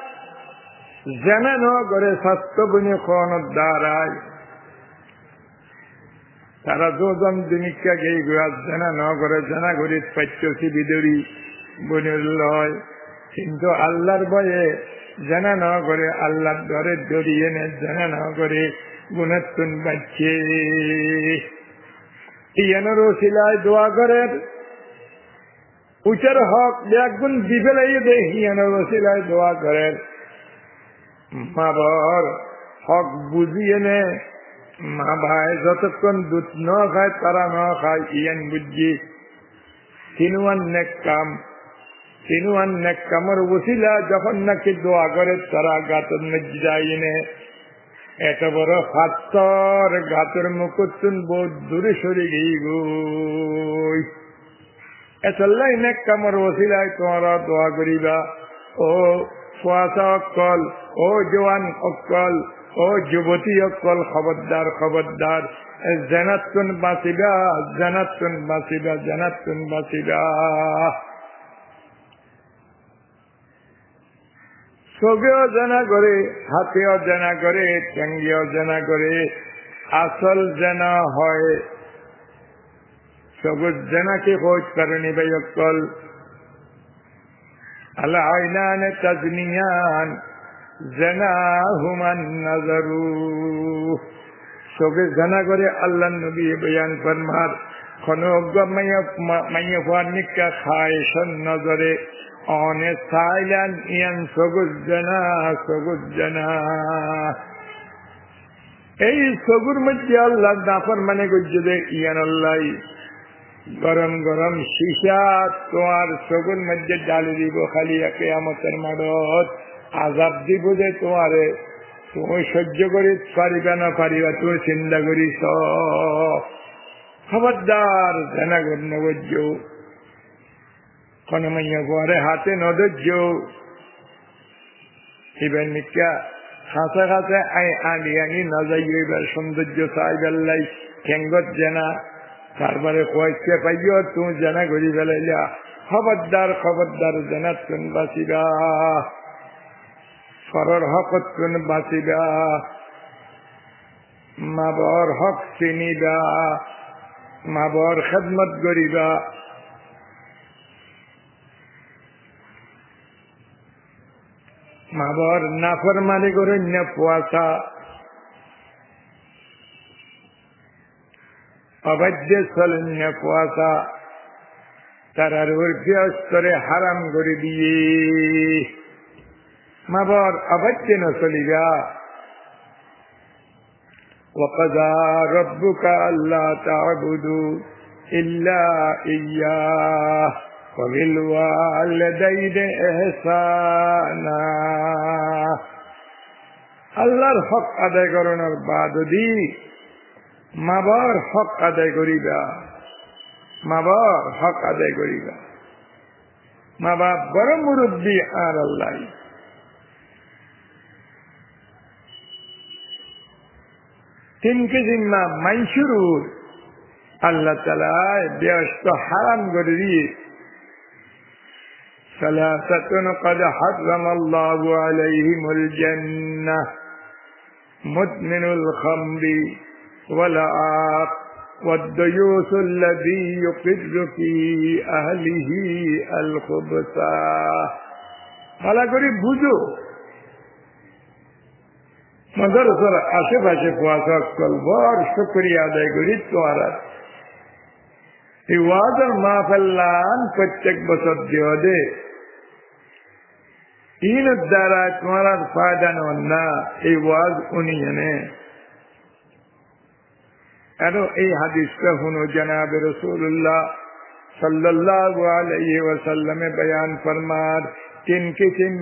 জেনা ন করে স্বাস্থ্য বনে খাওয়ানোর দ্বারায় তারা দুজন দিনিকা গেই গুয়া জেনা ন করে, জেনা করি পাইছি বিদরি বনের লয়। কিন্তু আল্লাহর বয়ে জানা না করে আল্লাহর দরে জড়িয়ে নে, জানা না করে গুণাত্তন বাচ্চে দোয়া করেন। উচার হক দে ইয়ানোর দোয়া করেন। মা বর হক বুঝিয়ে নে। মা ভাই যতক্ষণ দুধ ন খায়, তারা ন খায়, ইয়ান বুঝি। তিনুয়ান নেক কাম। তিনুয়ান নেক কামর বসিলা যখন নাকি দোয়া করে তারা গাতর যাইনে এত বড় ফাত্তর গাতর মুকুতুন বহুত দূরে সরে গেই গই এতলাই নেক কামর বসিলায় তোমরা দোয়া করিবা ও ফুয়াশা অকল ও জোয়ান অকল ও যুবতী অকল খবরদার খবরদার জানাতুন বাঁচিবা জানাতুন বাঁচিবা জানাতুন বাঁচিবা চোখেও জানা করে, হাতেও জানা করে টেঙ্গিও জানা করে, আসল জানা হয়। সবুজ জানাকে খোঁজ করেনি অকল। আল্লাহ আইনান তাজনিয়ান, জানা হুমান নাজারু। চোখে জানা নজরে। অনে সাইলান ইয়ান সবুজ জানা সবুজ এই সবুর মধ্যে আল্লাহ দাফর মানে করছে যে ইয়ান আল্লাহ। গরম গরম শিশা তোমার সগুন মধ্যে ডালি দিব খালি কেয়ামতের মাডত আজাব দিব যে তোমারে। তুমি সহ্য করি পারিবা না পারিবা, তুমি চিন্তা করিস। খবরদার জানা গণ্য বজ্য হাতে নদর্য এবার মিকা খাঁচা খাঁচা আই আনি আনি না যাই সৌন্দর্য চাই বেল্লাই ঠেঙ্গত জানা তারপরে কয়েকটা পাইও তুমি জানা করি ফেলাইলা খবরদার খবরদার জানা তুন বাঁচিবা সরর হকত তুন বাঁচিবা মাবর হক চিনিবা মাবর খেদমত করিবা মাবর নাফর মানি করে পোয়াশা অবাধ্য চলন্য কুয়াশা তারার স্তরে হারাম করে দিয়ে মাবর অবাধ্য ন চলিবা وقضى ربك ألا تعبدوا إلا إياه وبالوالدين إحسانا আল্লাহর হক আদায় করানোর বাদদি মাবার হক আদায় করিবা মাবার হক আদায় করিবা মা বাপ বড় মুরব্বী আর আল্লাহ তিনকে জিম্মা মাইশুরুর আল্লাহ তালায় ব্যস্ত হারাম করে দিয়ে ثلاثة قد حرم الله عليهم الجنة مدمن الخمر والعاق والديوث الذي يقر في أهله الخبثة ভালো করে বুঝো মাদ্রাসার আশেপাশে কুয়াশা কল বড় শুক্রিয়া আদায় করি তোমারা এই ওয়াজের মাহফাল্লান প্রত্যেক বছর দেওয়া দে ইনের দ্বারা তোমার ফায়দা নেন না এই কেন হাদিসটা শুনো জানাবে রসুল্লাহ সাল্লাল্লাহু আলাইহি ওয়াসাল্লামে বয়ান ফরমার তিন কিসিম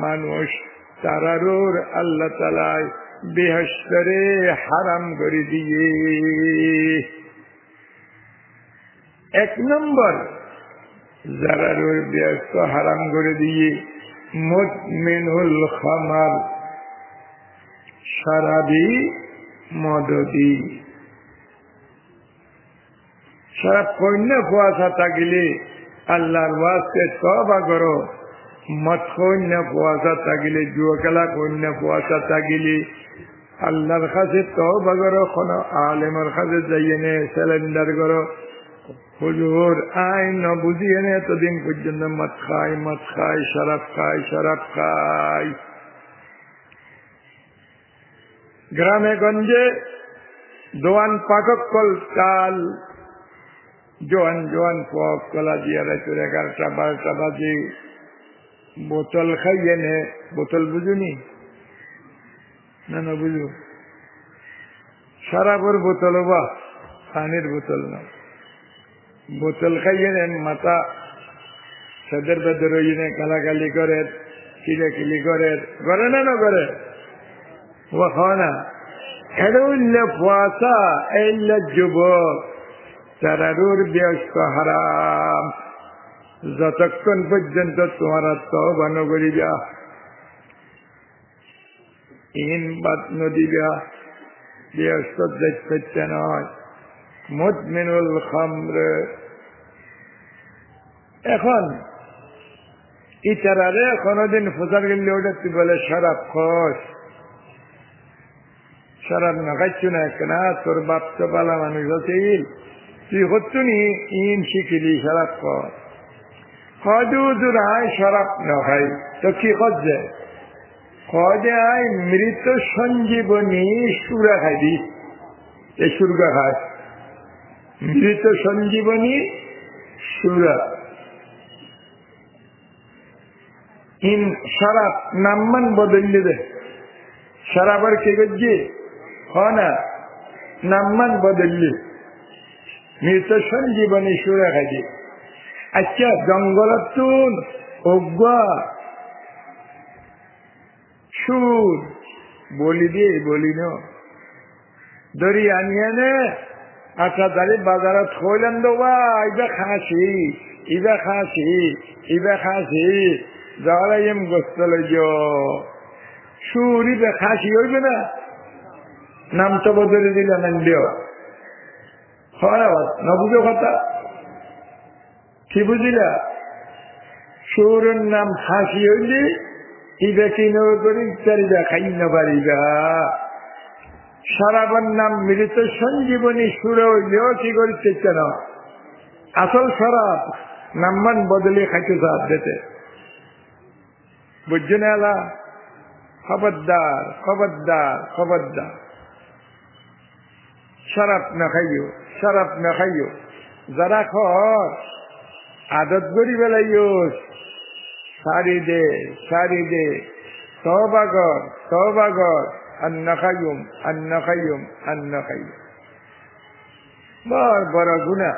মানুষ তারারোর আল্লাহ তালায় বেহস্তরে হারাম করে দিয়ে এক নম্বর যারা রোর ব্যস্ত হারাম করে দিয়ে মুতমিনুল খামার সারাবি মদদি। সারা পণ্য কুয়াশা থাকিলে আল্লাহর ওয়াজকে তবা করো। মত কন্য কুয়াশা থাকিলে জুয়া খেলা কন্য কুয়াশা থাকিলে আল্লাহর কাছে তবা করো, কোন আলেমের কাছে যাইয়ে নে, সিলিন্ডার করো। হুজুর আই ন বুঝিয়ে নে এতদিন পর্যন্ত, মদ খাই মদ খাই, শরাব খাই শরাব খাই। গ্রামে গঞ্জে দোয়ান পাকক কল তাল জোয়ান জোয়ান পক কলা দিয়ে রাতের এগারোটা, বারোটা বাজে। বোতল খাইয়ে নে, বোতল বুঝুনি? না না বুঝু সারাবর বোতল বা পানির বোতল না। বোতল খাইয়ে নেন মাথা সদের বেদর ওইনে কালাকালি করে, কিলাকিলি করে করে না না। করে যতক্ষণ পর্যন্ত তোমার তবা নগরিবা ইন বাদ নদীবা ব্যস্ত দেখতে নয়। মুদমিনুল খামর। এখন, ইতারারে কোনদিন ফোসার গেলে ওটা তুই বলে শরাব খস। শরাব না খাইছু না কেনা? তোর বাপ তো পালা মানুষ আছে। তুই হচ্ছু নি? ইন শিখিলি শরাব খস। হজুদুর আয় শরাব না খাই। তো কি খোঁজে খোঁজে আয় মৃত সঞ্জীবনী সুরা খাইবি এই সুরগা খায় মৃত সঞ্জীবনী সুরা। ইন সারাপ নাম্মান বদলি দে। সারাবার কে গজ্জি হ না, নাম্মান বদলি মৃত সঞ্জীবনী সুরা খাইছে আচ্ছা জঙ্গলাতুন, অজ্ঞা, সুর। বলি দিয়ে বলি ন দরি আনিয়ে নে আচ্ছা দাঁড়ি বাজারত থইলেন দেবা ইবা খাসি ইবা খাসি ইবা খাসি এম গোস্ত সুর ইবা খাসি হইবে না নাম তো বদলে দিলাম হয় নবুঝো কথা। কি বুঝিলা সুরের নাম হাসি হইলে ইবা কি নকরি চারিবা খাই না পারিবা সারাবার নাম মৃত সঞ্জীবনী সুর হইলেও কি করিতে কেন আসল সরাব নাম্মান বদলে খাইতে সাপ দিতে। বুঝছ না এলা খবরদার খবরদার খবরদার। শরাব না খাইও শরাব না খাইও। যারা খর, আদত করি বেলাইও। সারি দে সারি দে। সহবাগর সহবাগর النخيم النخيم النخيم বড় বড় গুণা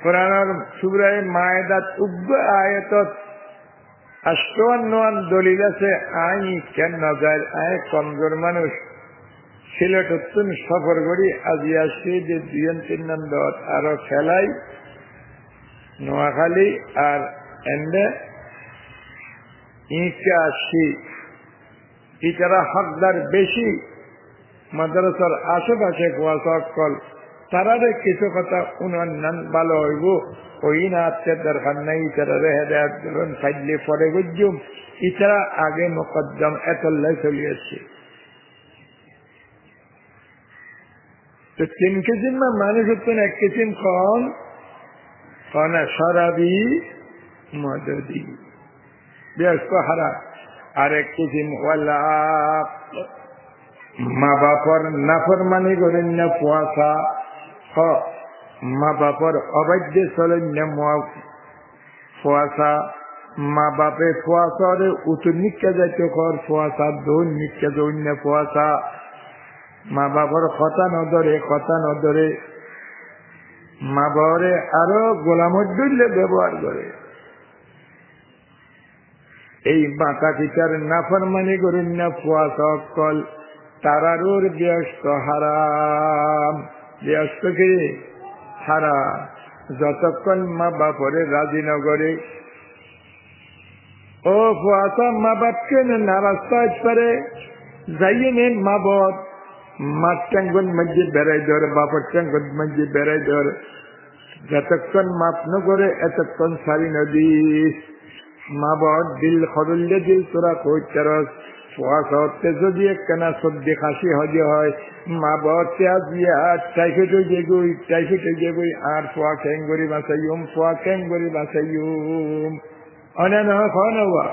কোরআনের সুরায় মায়েদাত উগ্র আয়তত আষ্টন্ন দলিল আছে আই কেন নগার আয় কমজোর মানুষ সিলেট উত্তন সফর করি আজি আসছি যে দুজন তিন নম্বর আরো খেলাই নোয়াখালী আর এন্ডে ইঁচে আসছি ইতারা হকদার বেশি। মাদ্রাসার আশেপাশে সকল তারারে কিছু কথা উন্নয়ন ভালো হইব। ওই না আত্মের দরকার নাই, ইতারা হেদায়ত ধরুন ফাইলে পরে গুজুম ইতারা আগে মোকদ্দম এতল্লাই চলিয়েছে তো তিন কিসিম মানুষ হচ্ছেন এক কিসিম কন কনা সরাবি মদদি। ব্যস্ত হারা। আরেক কিসিম মা বাপর নাফর মানি করেন না কুয়াশা। হ, মা বাপর অবাধ্য চলেন না ফুয়াশা মা বাপে ফুয়াশারে উত্তর নিকা যাইতে কর দৌন নিকা দৌন্য ফুয়াশা মা বাবার কথা নদরে কথা নদরে মা বাবারে আরও গোলামদ্দুল্লে ব্যবহার করে। এই পিতার নাফরমানি করেন না ফুয়া সকল তারারুর ব্যস্ত হারাম। ব্যস্ত কে? হারাম। যতক্ষণ মা বাপরে রাজিনগরে ও ফুয়াশা মা বাপকে নারাজ পারে যাইয়ে নেন মা বাপ। মার টাঙ্গন মধ্যে বেড়াই ধর, বাপর টাঙ্গন মধ্যে বেড়াই ধর। যতক্ষণ মাপ করে, এতক্ষণ সারি নদী। মা বর দিল খদুল্লে দিল তোরা কইচারস ফুয়াশতে যদি একখানা সর্দি খাসি হজে হয় মা বরতে আজিয়া টাইফেট হয়ে যেগুই টাইফেট হয়ে যেগুই আর ফুয়া ক্যাঙ্গরি বাসাইম ফুয়া ক্যাঙ্গরি বাসাইম অনেক খাওয়া নেওয়া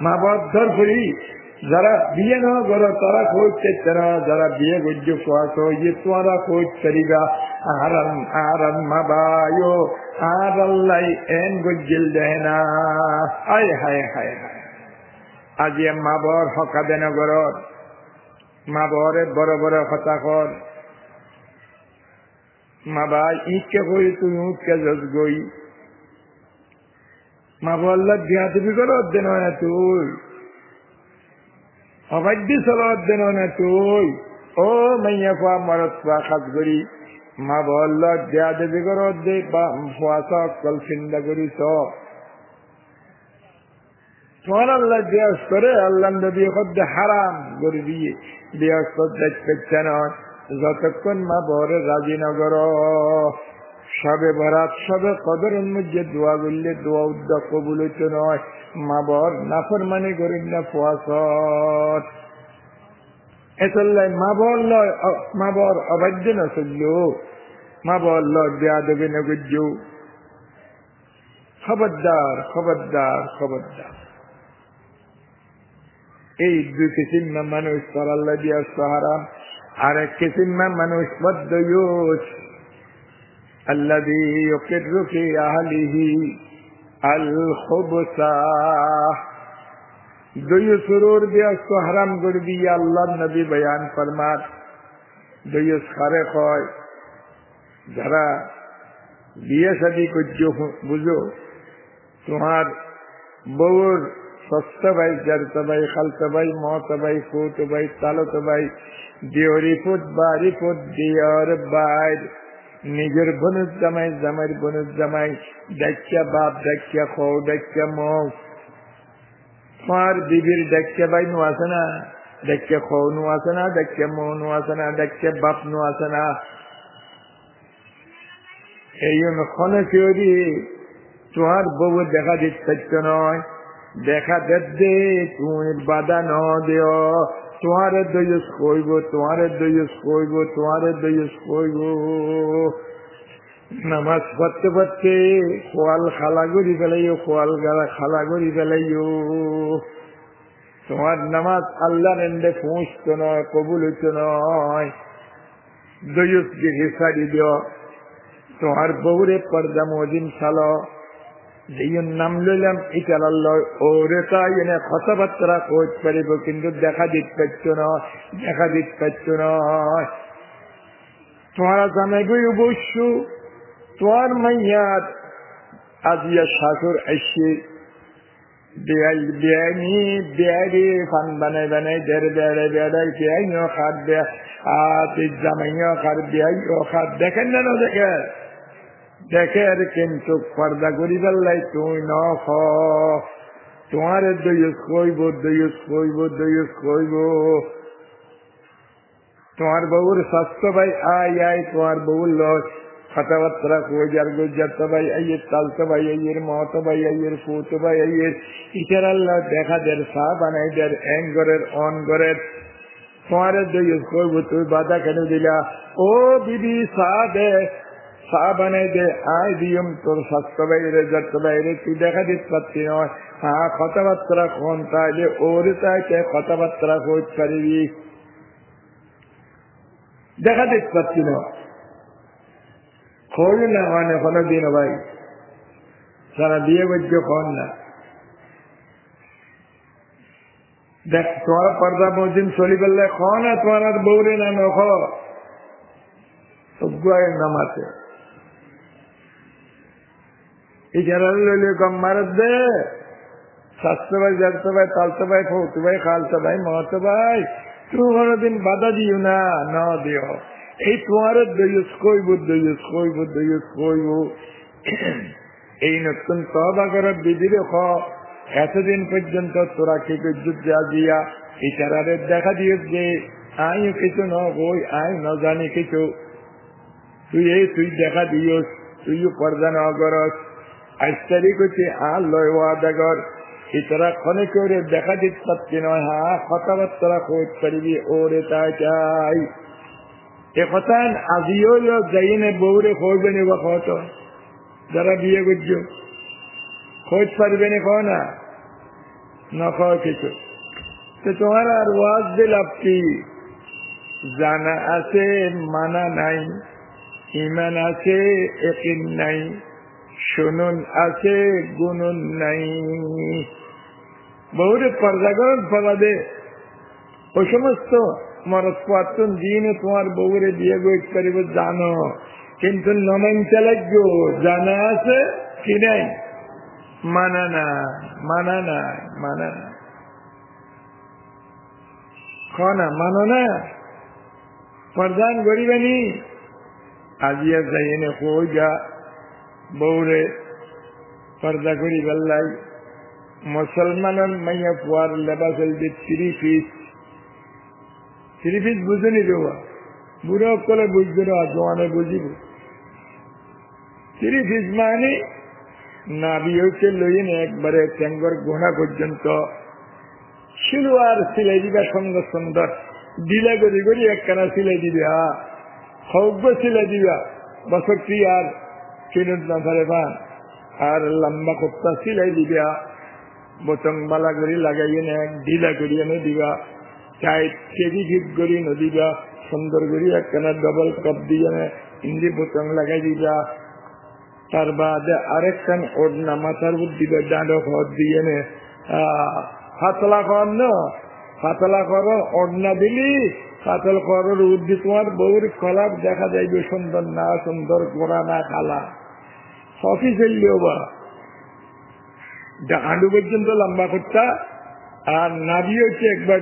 মা বর ধর করি যারা বিয়ে না করো, তারা খোঁজ তারা যারা বিয়ে গজ্য ফুয়াশ হয়ে তোরা খোঁজ করিবা আরাম আরাম মা বায়ো আর আল্লাহ এন গজ্জিল দেয় না। হায় হায় হায় আজি মা বৰ সকাদে নগৰত মা বৰে বড় বড় কথা কর। মা বা ইটকে কই তুই উঠকে যত গই। মা বল্লার দিয়া তুমি করো অধ্যয়ন হয় না তুই? অবাধ্য অধ্যয়ন হয় না তুই ও মাইয়া খোৱা মরত খোৱা সাজ করি মা বল্লার দিয়া দেবী করো অধ্যয় বা খোৱা চক কল চিন্তা করিছ তোমার আল্লাহ বিয়াস করে আল্লাহ নবী হদ্দে হারাম করে দিয়ে বিয়াস করতে যতক্ষণ মা বরে রাজি নগর সবে বরাত, সবে কদর মধ্যে দোয়া করলে দোয়া উদ্যোগ কবুল হইতে নয়। মা বর নাফর মানে করেন না এতল্লাই মা বর লয় মা বর অবাধ্য না চলল মা বর লয় দেয়া দেবে না গুজ্জ। খবরদার খবরদার খবরদার। এই দুই কিসিম মানুষ আল্লাহ দিয়া সাহারা। আর এক কিসিম মানুষ বদ্দয়ুস الذي يقر في أهله الخبثة دوی سرور بیا سحرم گردی یا اللہ نبی بیان فرمات دوی سخارے خوئی جرا بیا سدی کچھ جو بزو. تمہار بور سست بھائی، جرت بھائی، خلط بھائی، موت بھائی فوت بھائی، تالت بھائی، دیوری فوت باری فوت دیار بھائی. নিজের বনুর জামাই জামাইর বনুর জামাই ডাক্যা বাপ ডাক্যা খৌ ডাক্যা মৌ। তোমার বিবির ডাক্যা ভাই নু আছে না ডাক্যা খৌ নো আছে না ডাক্যা মৌ নু আছে না ডাক্যা বাপ নু আছে না। এই জন্য ক্ষণে চৌরি তোমার বউ দেখা দিচ্ছে নয় দেখা দে, তুমি বাধা ন দেও। তোমারে দয়স কইব তোমারে দয়স কইব তোমারে দয়স কইব নামাজ পড়তে পড়তে খোয়াল খালা করি ফেলাইও খোয়াল গালা খালা করি ফেলাইও তোমার নামাজ আল্লাহ নেন্দে পৌঁছতো নয় কবুল হইতো নয় দয়সকে হেসারি দিও তোমার বউরে পর্দা মদিন সালো যেইন নাম লইলাম ওরে এনে কথাবার্তা কোচ পারিব কিন্তু দেখা দিতে পারছ না, দেখা দিতে পারছ না। তোমার জানাই গই অবশ্য তোমার মাইয়ার আজিয়া শাশুর ফান বানাই বানাই বেড়াই দেখেন না দেখে দেখে আর কিন্তু পর্দা করি পেলাই তুই ন তোমার দয়স কইব দয়স কইব দয়স কইব তোমার বউর স্বাস্থ্য ভাই আই আই, তোমার বউর লয় কথাবার্তা কই যার গুজার তো ভাই, আইয়ের তালতো ভাই, আইয়ের মত ভাই, আইয়ের ফুত ভাই, আইয়ের ইটার আল্লাহ দেখা দের, সা বানাই দের, এং গরের, অন গরের। তোমার দয়স কইব তুই বাধা কেন দিলা? ও বিবি সা দে চা বানাই দে আয় দিয়ম তোর স্বাস্থ্য বাইরে যত বাইরে তুই দেখা দিতে পারছি নয় পারিবি দেখা দিতে পারছি না খোঁজ না মানে দিন ভাই সারা বিয়ে খন না দেখ তোমার পর্দা মদিন চলি পেলে না তোমার বৌরে না নখ সবগুয়ের নাম আছে ভাই তালতো ভাই ফৌতো ভাই খালতো ভাই মহতো ভাই তুমি বাধা দিও না, ন দিও। এই তোমার দৈস কইব দৈস কইব কইব। এই নতুন তবা করার বিধিরে খ এতদিন পর্যন্ত তোরা কে যুদ্ধ দিয়া ইচারারে দেখা দিয়েছ যে, আই কিছু ন কই, আই ন জানি কিছু। তুই এই তুই দেখা দিও তুইও পর্দা ন করস। আজ তারিখ হচ্ছে আর লয় ওয়াদাগর। ইতরা ক্ষণে করে দেখা দিত পাচ্ছি নয় হ্যাঁ কথাবার্তা খোঁজ পারিবি ওরে তা চাই। এ কথা আজিও যাই নে বউরে খোঁজবে নিব কত যারা বিয়ে করছ, খোঁজ পারবে না কো না? নখ কিছু। তো তোমার আর ওয়াজ দিল আপনি জানা আছে, মানা নাই, ইমান আছে একিন নাই। শুনুন, আছে গুনুন নাই। বহুরে পর্দাগরণ ফলাদে। ওই সমস্ত মরত পাতুন দিনে তোমার বউরে বিয়ে গই করিব, জানো। কিন্তু নমেন চালাজ্য জানা আছে কি নাই? মানা না মানা না মানা না খনা মানো না। প্রধান গরিবানি। আজিয়া যাইনে কই যা বৌরে পর্দা করি বেল্লাই মুসলমানের মাইয়া পুয়ার লেবাস হইবে থ্রি পিস। থ্রি পিস বুঝেনি দেওয়া। বুড়ো কলে বুঝবে না, জোয়ানে বুঝিব। থ্রি পিস মানে নাবি হচ্ছে লইন একবারে ট্যাঙ্গর গোনা পর্যন্ত। সিলুয়ার সিলাই দিবা সুন্দর সুন্দর ডিলা করি করি একখানা সিলাই দিবা সৌজ্ঞ সিলাই দিবা বছরটি আর ধরে পান আর লম্বা কুত্তা সিলাই দিবা। বালা ঢিলা দিবা। চাই কেজি ঠিক করি নদিবা। সুন্দর একখানা ডবল কাপ দিয়ে লাগাই দিবা। তার বাদে আরেকখান ওড়না মাথার দিবে। ডাঁডক হদ দিয়ে নে ফাতলা কর ন? কর ওড়না দিলি ফাতল করর উদ্দি তোমার বউর কলাপ দেখা যাইবে, সুন্দর না, সুন্দর গোড়া না খালা সফি ফেললেও বা হাঁটু পর্যন্ত লম্বা করতা আর নাবি হচ্ছে একবার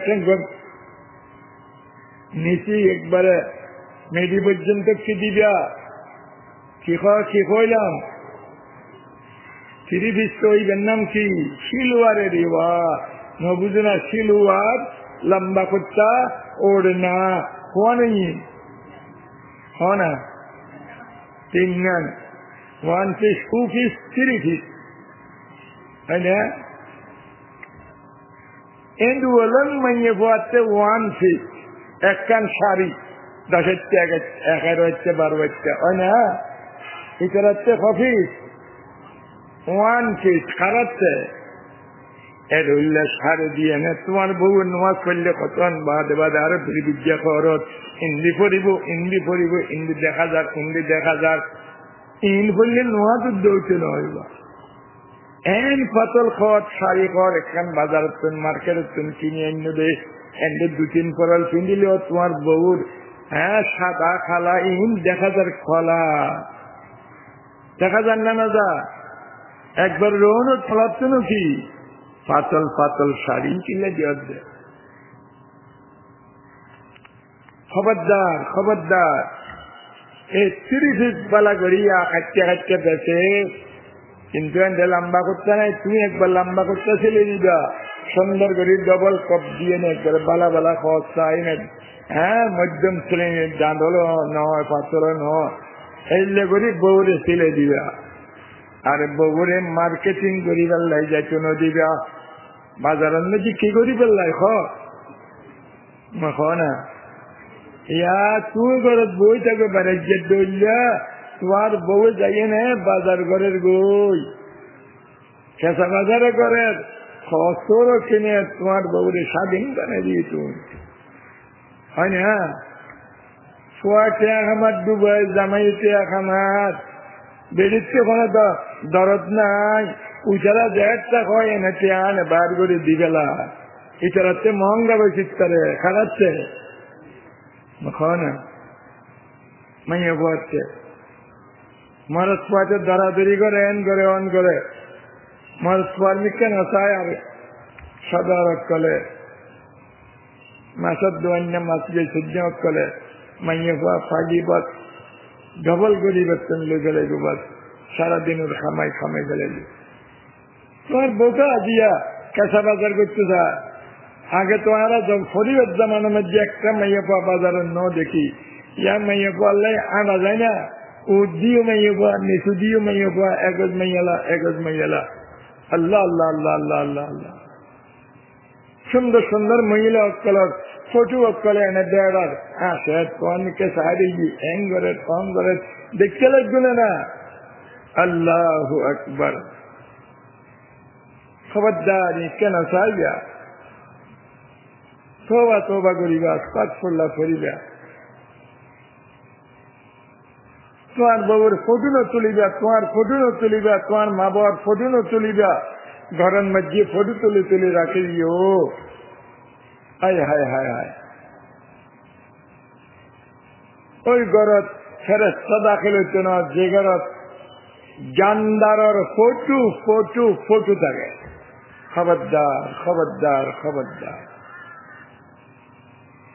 নিচে একবারে মেডি পর্যন্ত কি দিবা কি কি কইলাম তো ওইবের নাম কি? শিলুয়ারে রিবা নবুঝে না শিলুয়ার লম্বা কুত্তা ওড়না হওয়া নেই হনা তিন নান one piece two piece three piece তাই না এন্ডু হলেন মাইয়ে পোয়াতে ওয়ান পিস একখান শাড়ি দশ হচ্ছে এগারো হচ্ছে বারো হচ্ছে এর উল্লাস হারে দিয়ে না তোমার বউ নামাজ পড়লে কতন বাদে বাদে আরও বিদ্যা খরচ পড়িব পড়িব দেখা যাক হিন্দি দেখা যাক। ইন পড়লে নোয়া দৌড়তে নইবা। এন পাতল শাড়ি কর এখান বাজার তুন মার্কেট তুন কিনে এনে দে। এনে দু তিন পরাল পিন্দিলেও তোমার বউর হ্যাঁ সাদা, খালা, ইন, দেখা যার খলা। দেখা যান না না যা একবার রোহন ফলাচ্ছেন কি পাতল পাতল শাড়ি কিনে দিয়ে খবরদার খবরদার। এই তিরিশ বালা গড়িয়া কাটতে কাটতে বেছে কিন্তু এনটা লম্বা করতে নাই, তুমি একবার লম্বা করতে ছেলে দিবা। সুন্দর করে ডবল কপ দিয়ে নে, একবার বালা বালা খাই না। হ্যাঁ মধ্যম শ্রেণির দাঁড়ল নয় পাথর নয়। এইলে করি বউরে ছেলে দিবা। আর বউরে মার্কেটিং করি পেলাই যাই কোনো দিবা। বাজারের মধ্যে কি করি পেলাই খ। তুই বই তোমার বউ বাজার ঘরের গই খেসা বাজারে কিনে তোমার বউরে স্বাধীন বানিয়ে দিয়ে তুমি। হয় না? আমার, ডুবাই জামাইতে আমার। বেড়িতে কোনো দরদ নাই। উচারা দেড়টা হয় এনে আনে বার করে দিবেলা। ইতারাতে মহঙ্গা বেশি খারাচ্ছে? না মাইয়া পোয়াতে দরাদরি করে, এন করে, অন করে। মরদ পোয়ার মিকে আর সদা কলে। মাসত দোয়ান্য সূর্য কলে। মাইয়া ফাগি বত ডবল গরি বেতন লে গেলে গোবাস সারাদিন ওর খামাই খামাই গেলে তোমার বোকা দিয়া কেসা বাজার করতে যা। আগে তোমারা ফরিবের জামানোর মধ্যে একটা মাইয়া পাওয়া বাজারে ন দেখি, ইয়া মাইয়া পাওয়ালে আনা যায় না। উদ্দিও মাইয়ে পাওয়া নিসুদিও মাইয়ে পাওয়া একজ মাইয়ালা একজ মাইয়ালা আল্লাহ আল্লাহ আল্লাহ আল্লাহ আল্লাহ আল্লাহ। সুন্দর সুন্দর মহিলা অক্কলর ফটো অক্কলে এনে দেড়ার। হ্যাঁ সে কনকে সারি এং করে কম করে দেখতে লাগবে না। আল্লাহ আকবর। খবরদার কেন চাইয়া তোবা তোবা করিবা পাঁচ ফুল্লা করিবা তোমার বাবুর ফটুনো তুলিবা তোমার ফটুনো তুলিবা তোমার মা বাবার ফটুনো তুলিবা ঘরের মধ্যে ফটো তুলি তুলি রাখি ও হায় হায় হায় হায় ওই ঘরত ফেরেস্তা দাখিল হইতো না যে ঘরত জানদারর ফটু ফটু ফটু থাকে খবরদার খবরদার খবরদার।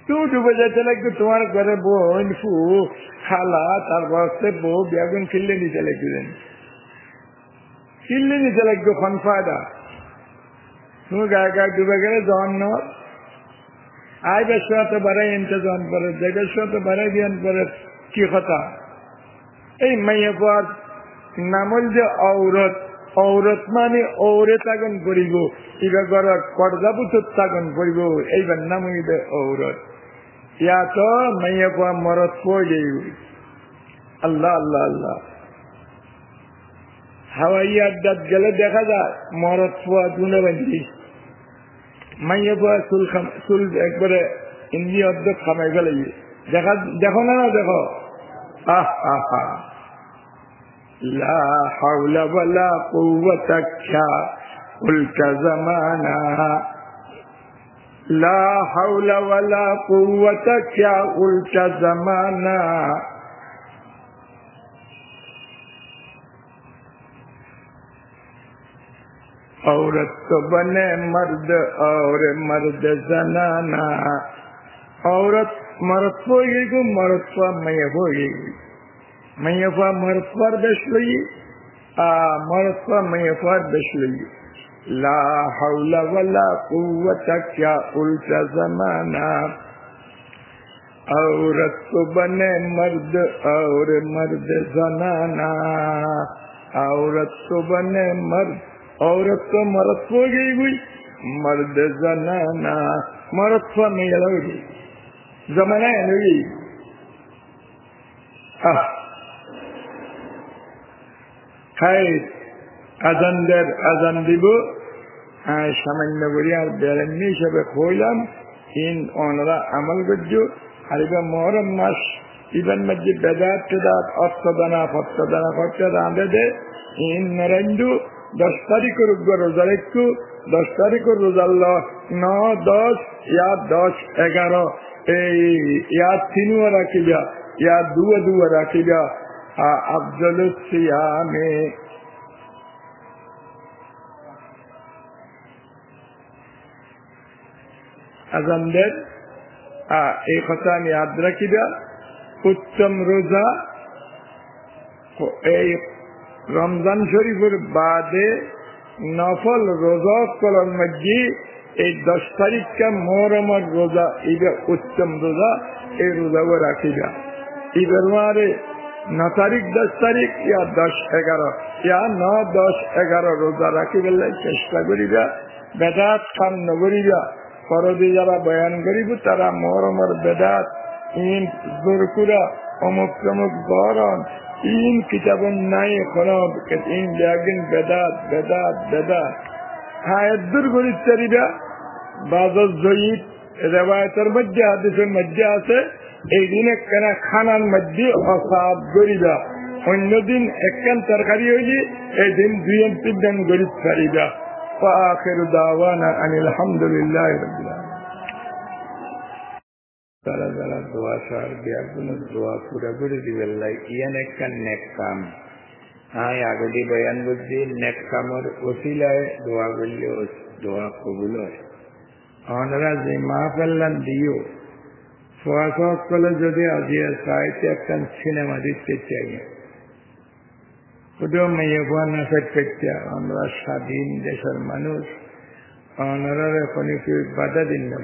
ডুবে যেতে লাগবে, তোমার ঘরে বোন ফু খালা, তার বসে বউ বেগুন কিনলে নিতে লাগবেন কিনলে নিতে লাগবে ফায়দা। তুমি গায়ে গায়ে ডুবে গেলে জন আয় বেশাতে বাড়াই ইন্তজাম করে। যে বেশাতে বাড়াই দিয়ান করে, কি কথা? এই মাইয়া পর নামল যে ঔরত। ঔরত মানে ঔরে তাগন করিব ইবা ঘরত পর্দাপুত তাগন করিব এইবার নাম হইবে ঔরত ইয়া তো মাইয়া মরত আল্লাহ আল্লাহ আল্লাহ হাওয়াই আড্ডাত গেলে দেখা যায় মরত পোয়া দুনে বান্ধি মাইয়া পোয়া চুল চুল একবারে ইন্দি অর্ধেক খামাই ফেলে দেখা দেখো না দেখো আহ আহা লা لا حول ولا قوة اكشا قلت زمانا. لا حول ولا قوة اكشا قلت زمانا. عورت تو بنے مرد اور مرد زنانا. عورت مرد ہوئے گو مرد میں ہوئے گی میفا مرفر دشلی مرتبہ میفا دشلی لا حول ولا قوت کیا الٹا زمانہ۔ عورت تو بنے مرد، اور مرد زنانا عورت تو بنے مرد عورت تو مرد ہو گئی ہوئی۔ مرد زنانا مرد ہو گئی زمانہ لگی আজানদের আজান দিব সামান্য করি আর বেড়ানি হিসেবে খইলাম ইন ওনারা আমল করছ আর এবার মহরম মাস ইবার মধ্যে বেদাত টেদাত অর্থদানা ফর্তদানা ফর্তে রাঁধে দে ইন নরেন্দু দশ তারিখের উপর রোজা রেখু দশ তারিখের রোজাল্ল ন দশ ইয়া দশ এগারো এই ইয়া তিনুয়া রাখিবা ইয়া দুয়া দুয়া রাখিবা আফজল সিয়ামে। আজানদের এই কথা আমি ইয়াদ রাখিবা। উত্তম রোজা এই রমজান শরীফের বাদে নফল রোজা কলার মধ্যে এই দশ তারিখটা মহরমর রোজা এইটা উত্তম রোজা, এই রোজাও রাখিবা। এবার মারে ন তারিখ, দশ তারিখ, ইয়া দশ এগারো। ইয়া ন, দশ এগারো রোজা রাখি গেলে চেষ্টা করিবা। বেদাত খান নগরিবা ফরদে যারা বয়ান করিব, তারা মরমর বেদাত, ইন জোরকুরা অমুক তমুক গরম ইন কিতাবের নাই কোন ইন ব্যাগিন বেদাত বেদাত বেদাত। হ্যাঁ এদুর গরিব চারিবা। বাজত জয়ীদ রেবায়তের মধ্যে, হাদিসের মধ্যে আছে এই দিনে কেন খানার মধ্যে অসাব গরিবা অন্যদিন একখান তরকারি হইলে এই দিন দুই তিনজন গরিব পারিবা وآخر دعوانا أن الحمد لله رب العالمين তারা যারা দোয়া সার দেওয়ার জন্য দোয়া পুরা করে দিবেন লাই ইয়ান একটা নেক কাম আয় আগদি বয়ান বুঝছি নেক কামর ওসিলায় দোয়া করলে দোয়া কবুল হয় আমরা যে মা ফেললাম দিও যদি না আমরা স্বাধীন দেশের মানুষ ওনারা এখন একটু বাধা দিন না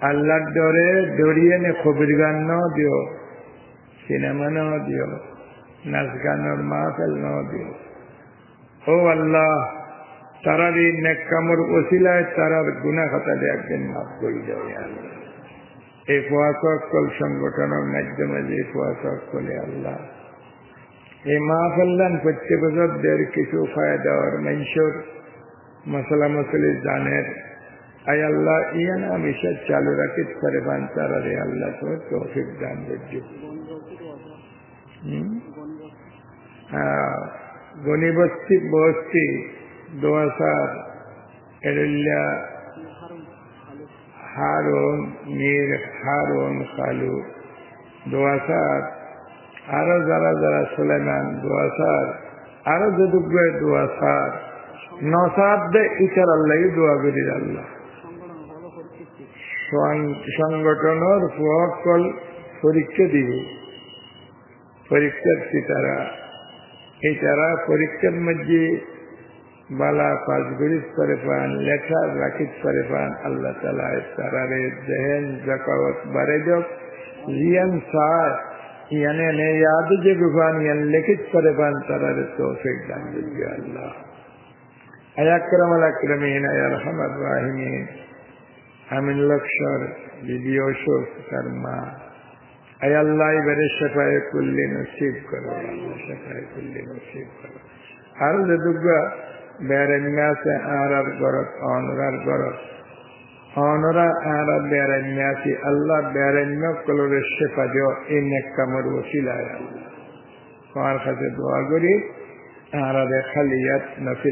আল্লাহর ডরে নে খবির গান ন দিও, সিনেমা ন দিও, নাচ গানের মাহফেল ন দিও। ও আল্লাহ তারার এই নেকামর ওসিলায় তারার গুণা খাতালে একদিন মাফ করে যাবে আল্লাহ। এই ফুয়াশকল সংগঠনের মাধ্যমে যে ফুয়াশকলে আল্লাহ। এই মাহফেল্লান প্রত্যেক বছর দেড় কিছু ফায়দা আর মানুষের মশলা মশলি জানের আই আল্লাহ, ইয়ান আমি সব চালু রাখিত করে পান তারা আল্লাহ তো তৌফিক দান করছি। গনি বস্তি বস্তি দোয়াশার এরল্লা হারুন, মীর হারুন, খালু। দোয়াশার আরও যারা যারা সুলেমান দোয়াশার আরও যদুগ্র দোয়াশার নসাদ দে ইচার আল্লাহ দোয়া করি আল্লাহ। সংগঠনের সকল পরীক্ষা দিবে। পরীক্ষার্থী তারা তারা পরীক্ষার মধ্যে બાલા ગરીબ પરેશાન લેખા રાખીત પરેશાન અલ્લાહ તાલા તારા રે જહેન જકાવત ભરે જો જીયન સાર યને ને યાદ જે ગુફાન યન લેખિત પરેશાન તારા રે તોફીક દાન દીજે અલ્લાહ અયાક્રમ અલ અક્રમીન અરહમ અરહીમીન আমিন লক্ষর দিদি অশোক তার মা আয় আল্লাহ এবারে সেফায় করলে নসিব করো আল্লাহ সেফায় করলে নসিব করো আর যে দুর্গা আরা বেরেন্যাসি আল্লাহ বেরেন্য কলরে শেফা দিও এই নেকামর ওসিলায় তোমার কাছে দোয়া করি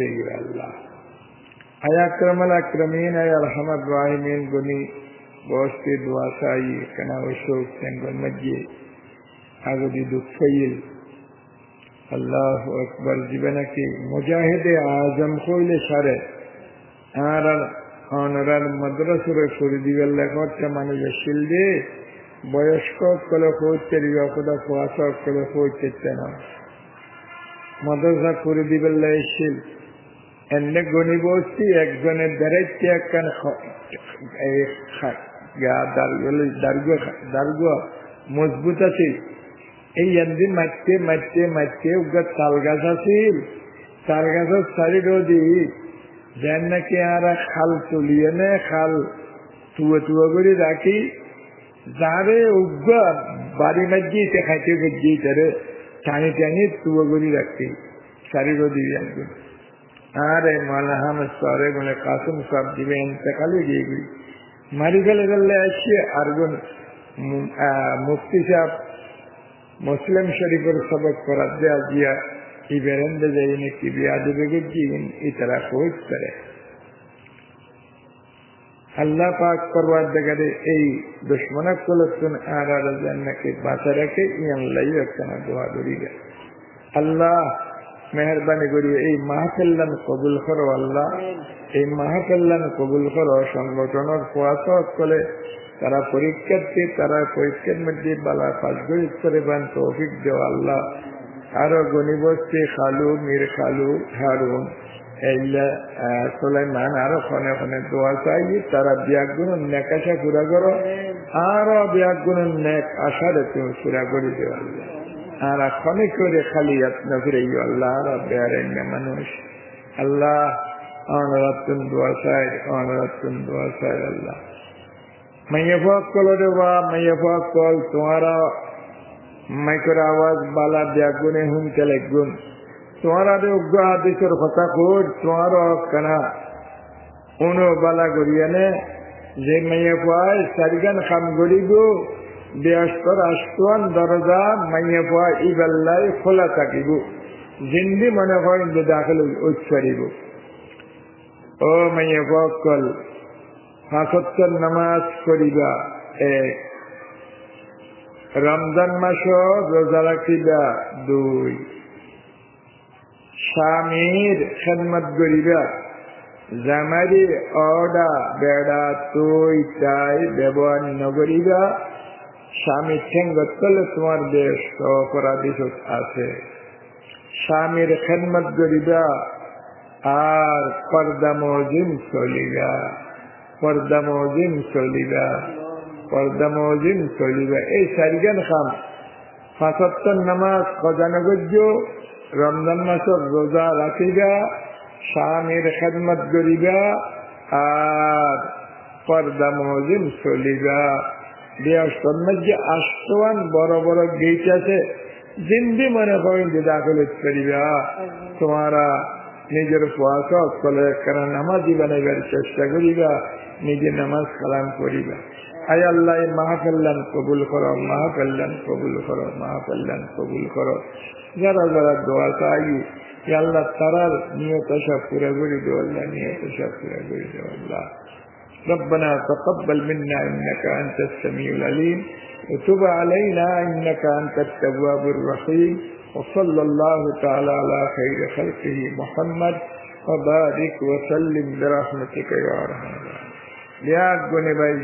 গিয়ে আল্লাহ বস্তি আল্লাহ আকবর জীবনকে মুজাহিদে আজম কইলে সারে? আর অনরার মাদ্রাসার করে লেখা মানুষ শিলদে বয়স্ক কলে হচ্ছে রিবাপদা কুয়াশা কলে হচ্ছে না। মাদ্রাসা করে দিবেন শিল এনে গণি বসছি একজনের বেড়াইতে একখান দার্গ মজবুত আছে। এই এমনি মারতে মারতে মারতে উগার তাল গাছ আছিল। তাল গাছের সাইডও দি যেন নাকি আর খাল তুলিয়ে নে খাল তুয়া তুয়া করে রাখি যারে উগা বাড়ি মাঝিয়ে খাইতে গিয়ে তারে টানি টানি তুয়া করে রাখি সারিও দিয়ে একজন আরে মালা আহমদ সারে বলে কাসম সাহেব দিবে ইন্তকালে দিয়ে গই মারি গেলে গেলে আসছে আর গুন মুফতি সাহেব মুসলিম শরীফের সবক দেয়া দিয়া ই বেরেন্দে যাই নাকি বিয়া দেবে গিয়ে ই তারা খোঁজ করে। আল্লাহ পাক করবার এই দুশ্মনক কলতুন আর আর বাঁচা রেখে দোয়া করি আল্লাহ, মেহরবানি করি এই মাহফিল্লান কবুল করো আল্লাহ। এই মাহফিল্লান কবুল করো, সংগঠনের করে তারা পরীক্ষার্থী তারা পরীক্ষার মধ্যে বালা পাঁচ গরিব করে পান, তৌফিক দেও আল্লাহ। আরও গণিবস্তি খালু, মীর খালু, হারুন সুলাইমান, আরও খনে খনে দোয়া চাই, তারা নেক আশা পুরা করো। আরও নেক আশারে তুমি পুরা করে দেও আল্লাহ। আর খনি করে খালি যত্ন করে আল্লাহ বেড়েন মানুষ। আল্লাহ অনরাতুন দোয়া চাই অনরাতুন দোয়া চাই আল্লাহ। मैफक कलो देवा मैफक कल तुम्हारा মাইকের আওয়াজ বালা ব্যাগুনে হুম চলে গুণ তোমারা দে উগ্র হাদিসের কথা কোট তোমার কানা উনো বালা গড়িয়ানে যে মাইয়া পায় সারিগান খাম গড়িব ব্যস্তর আস্তন দরজা মাইয়া পায় ইবাল্লাই খোলা থাকিব জিন্দি মনে হয় যে দাখিল উচ্চারিব ও মাইয়া কল পাঁচত্তর নামাজ করিবা এক রমজান মাস রোজা রাখিবা। দুই, স্বামীর খেদমত করিবা। জামারি অডা, বেড়া, তুই তাই ব্যবহার নগরিবা স্বামী ঠেঙ্গত করলে তোমার বেশ অপরাধী আছে। স্বামীর খেদমত করিবা। আর পর্দা মজিম চলিবা। পর্দা মজিম চলিবা। পর্দা মজিম চলিবা। এই চারিগান খাম। পাঁচাত্তর নামাজ খজানগর্য রমজান মাসের রোজা রাখিবা স্বামীর খেদমত করিবা আর পর্দা মহজিম চলিবা। বিয়ার মধ্যে আষ্টওয়ান বড় বড় গেট আছে। জিন্দি মনে করেন যে দাখল করিবা তোমারা নিজের ফুয়াশা কলে কারণ নামাজি বানাইবার চেষ্টা করিবা নিজে নামাজ কালাম করিবা আয় আল্লাহ মাহকল্যাণ কবুল করো মাহকল্যাণ কবুল করো মাহকল্যাণ কবুল করো যারা যারা দোয়া চাই আল্লাহ তারার নিয়ত সব পুরা করে দেও আল্লাহ নিয়ত সব পুরা করে দেও আল্লাহ ربنا تقبل منا انك انت السميع العليم وتب علينا انك انت التواب الرحيم وصلى الله تعالى على خير خلقه محمد وبارك وسلم برحمتك يا ارحم الراحمين लिया गुनी भाई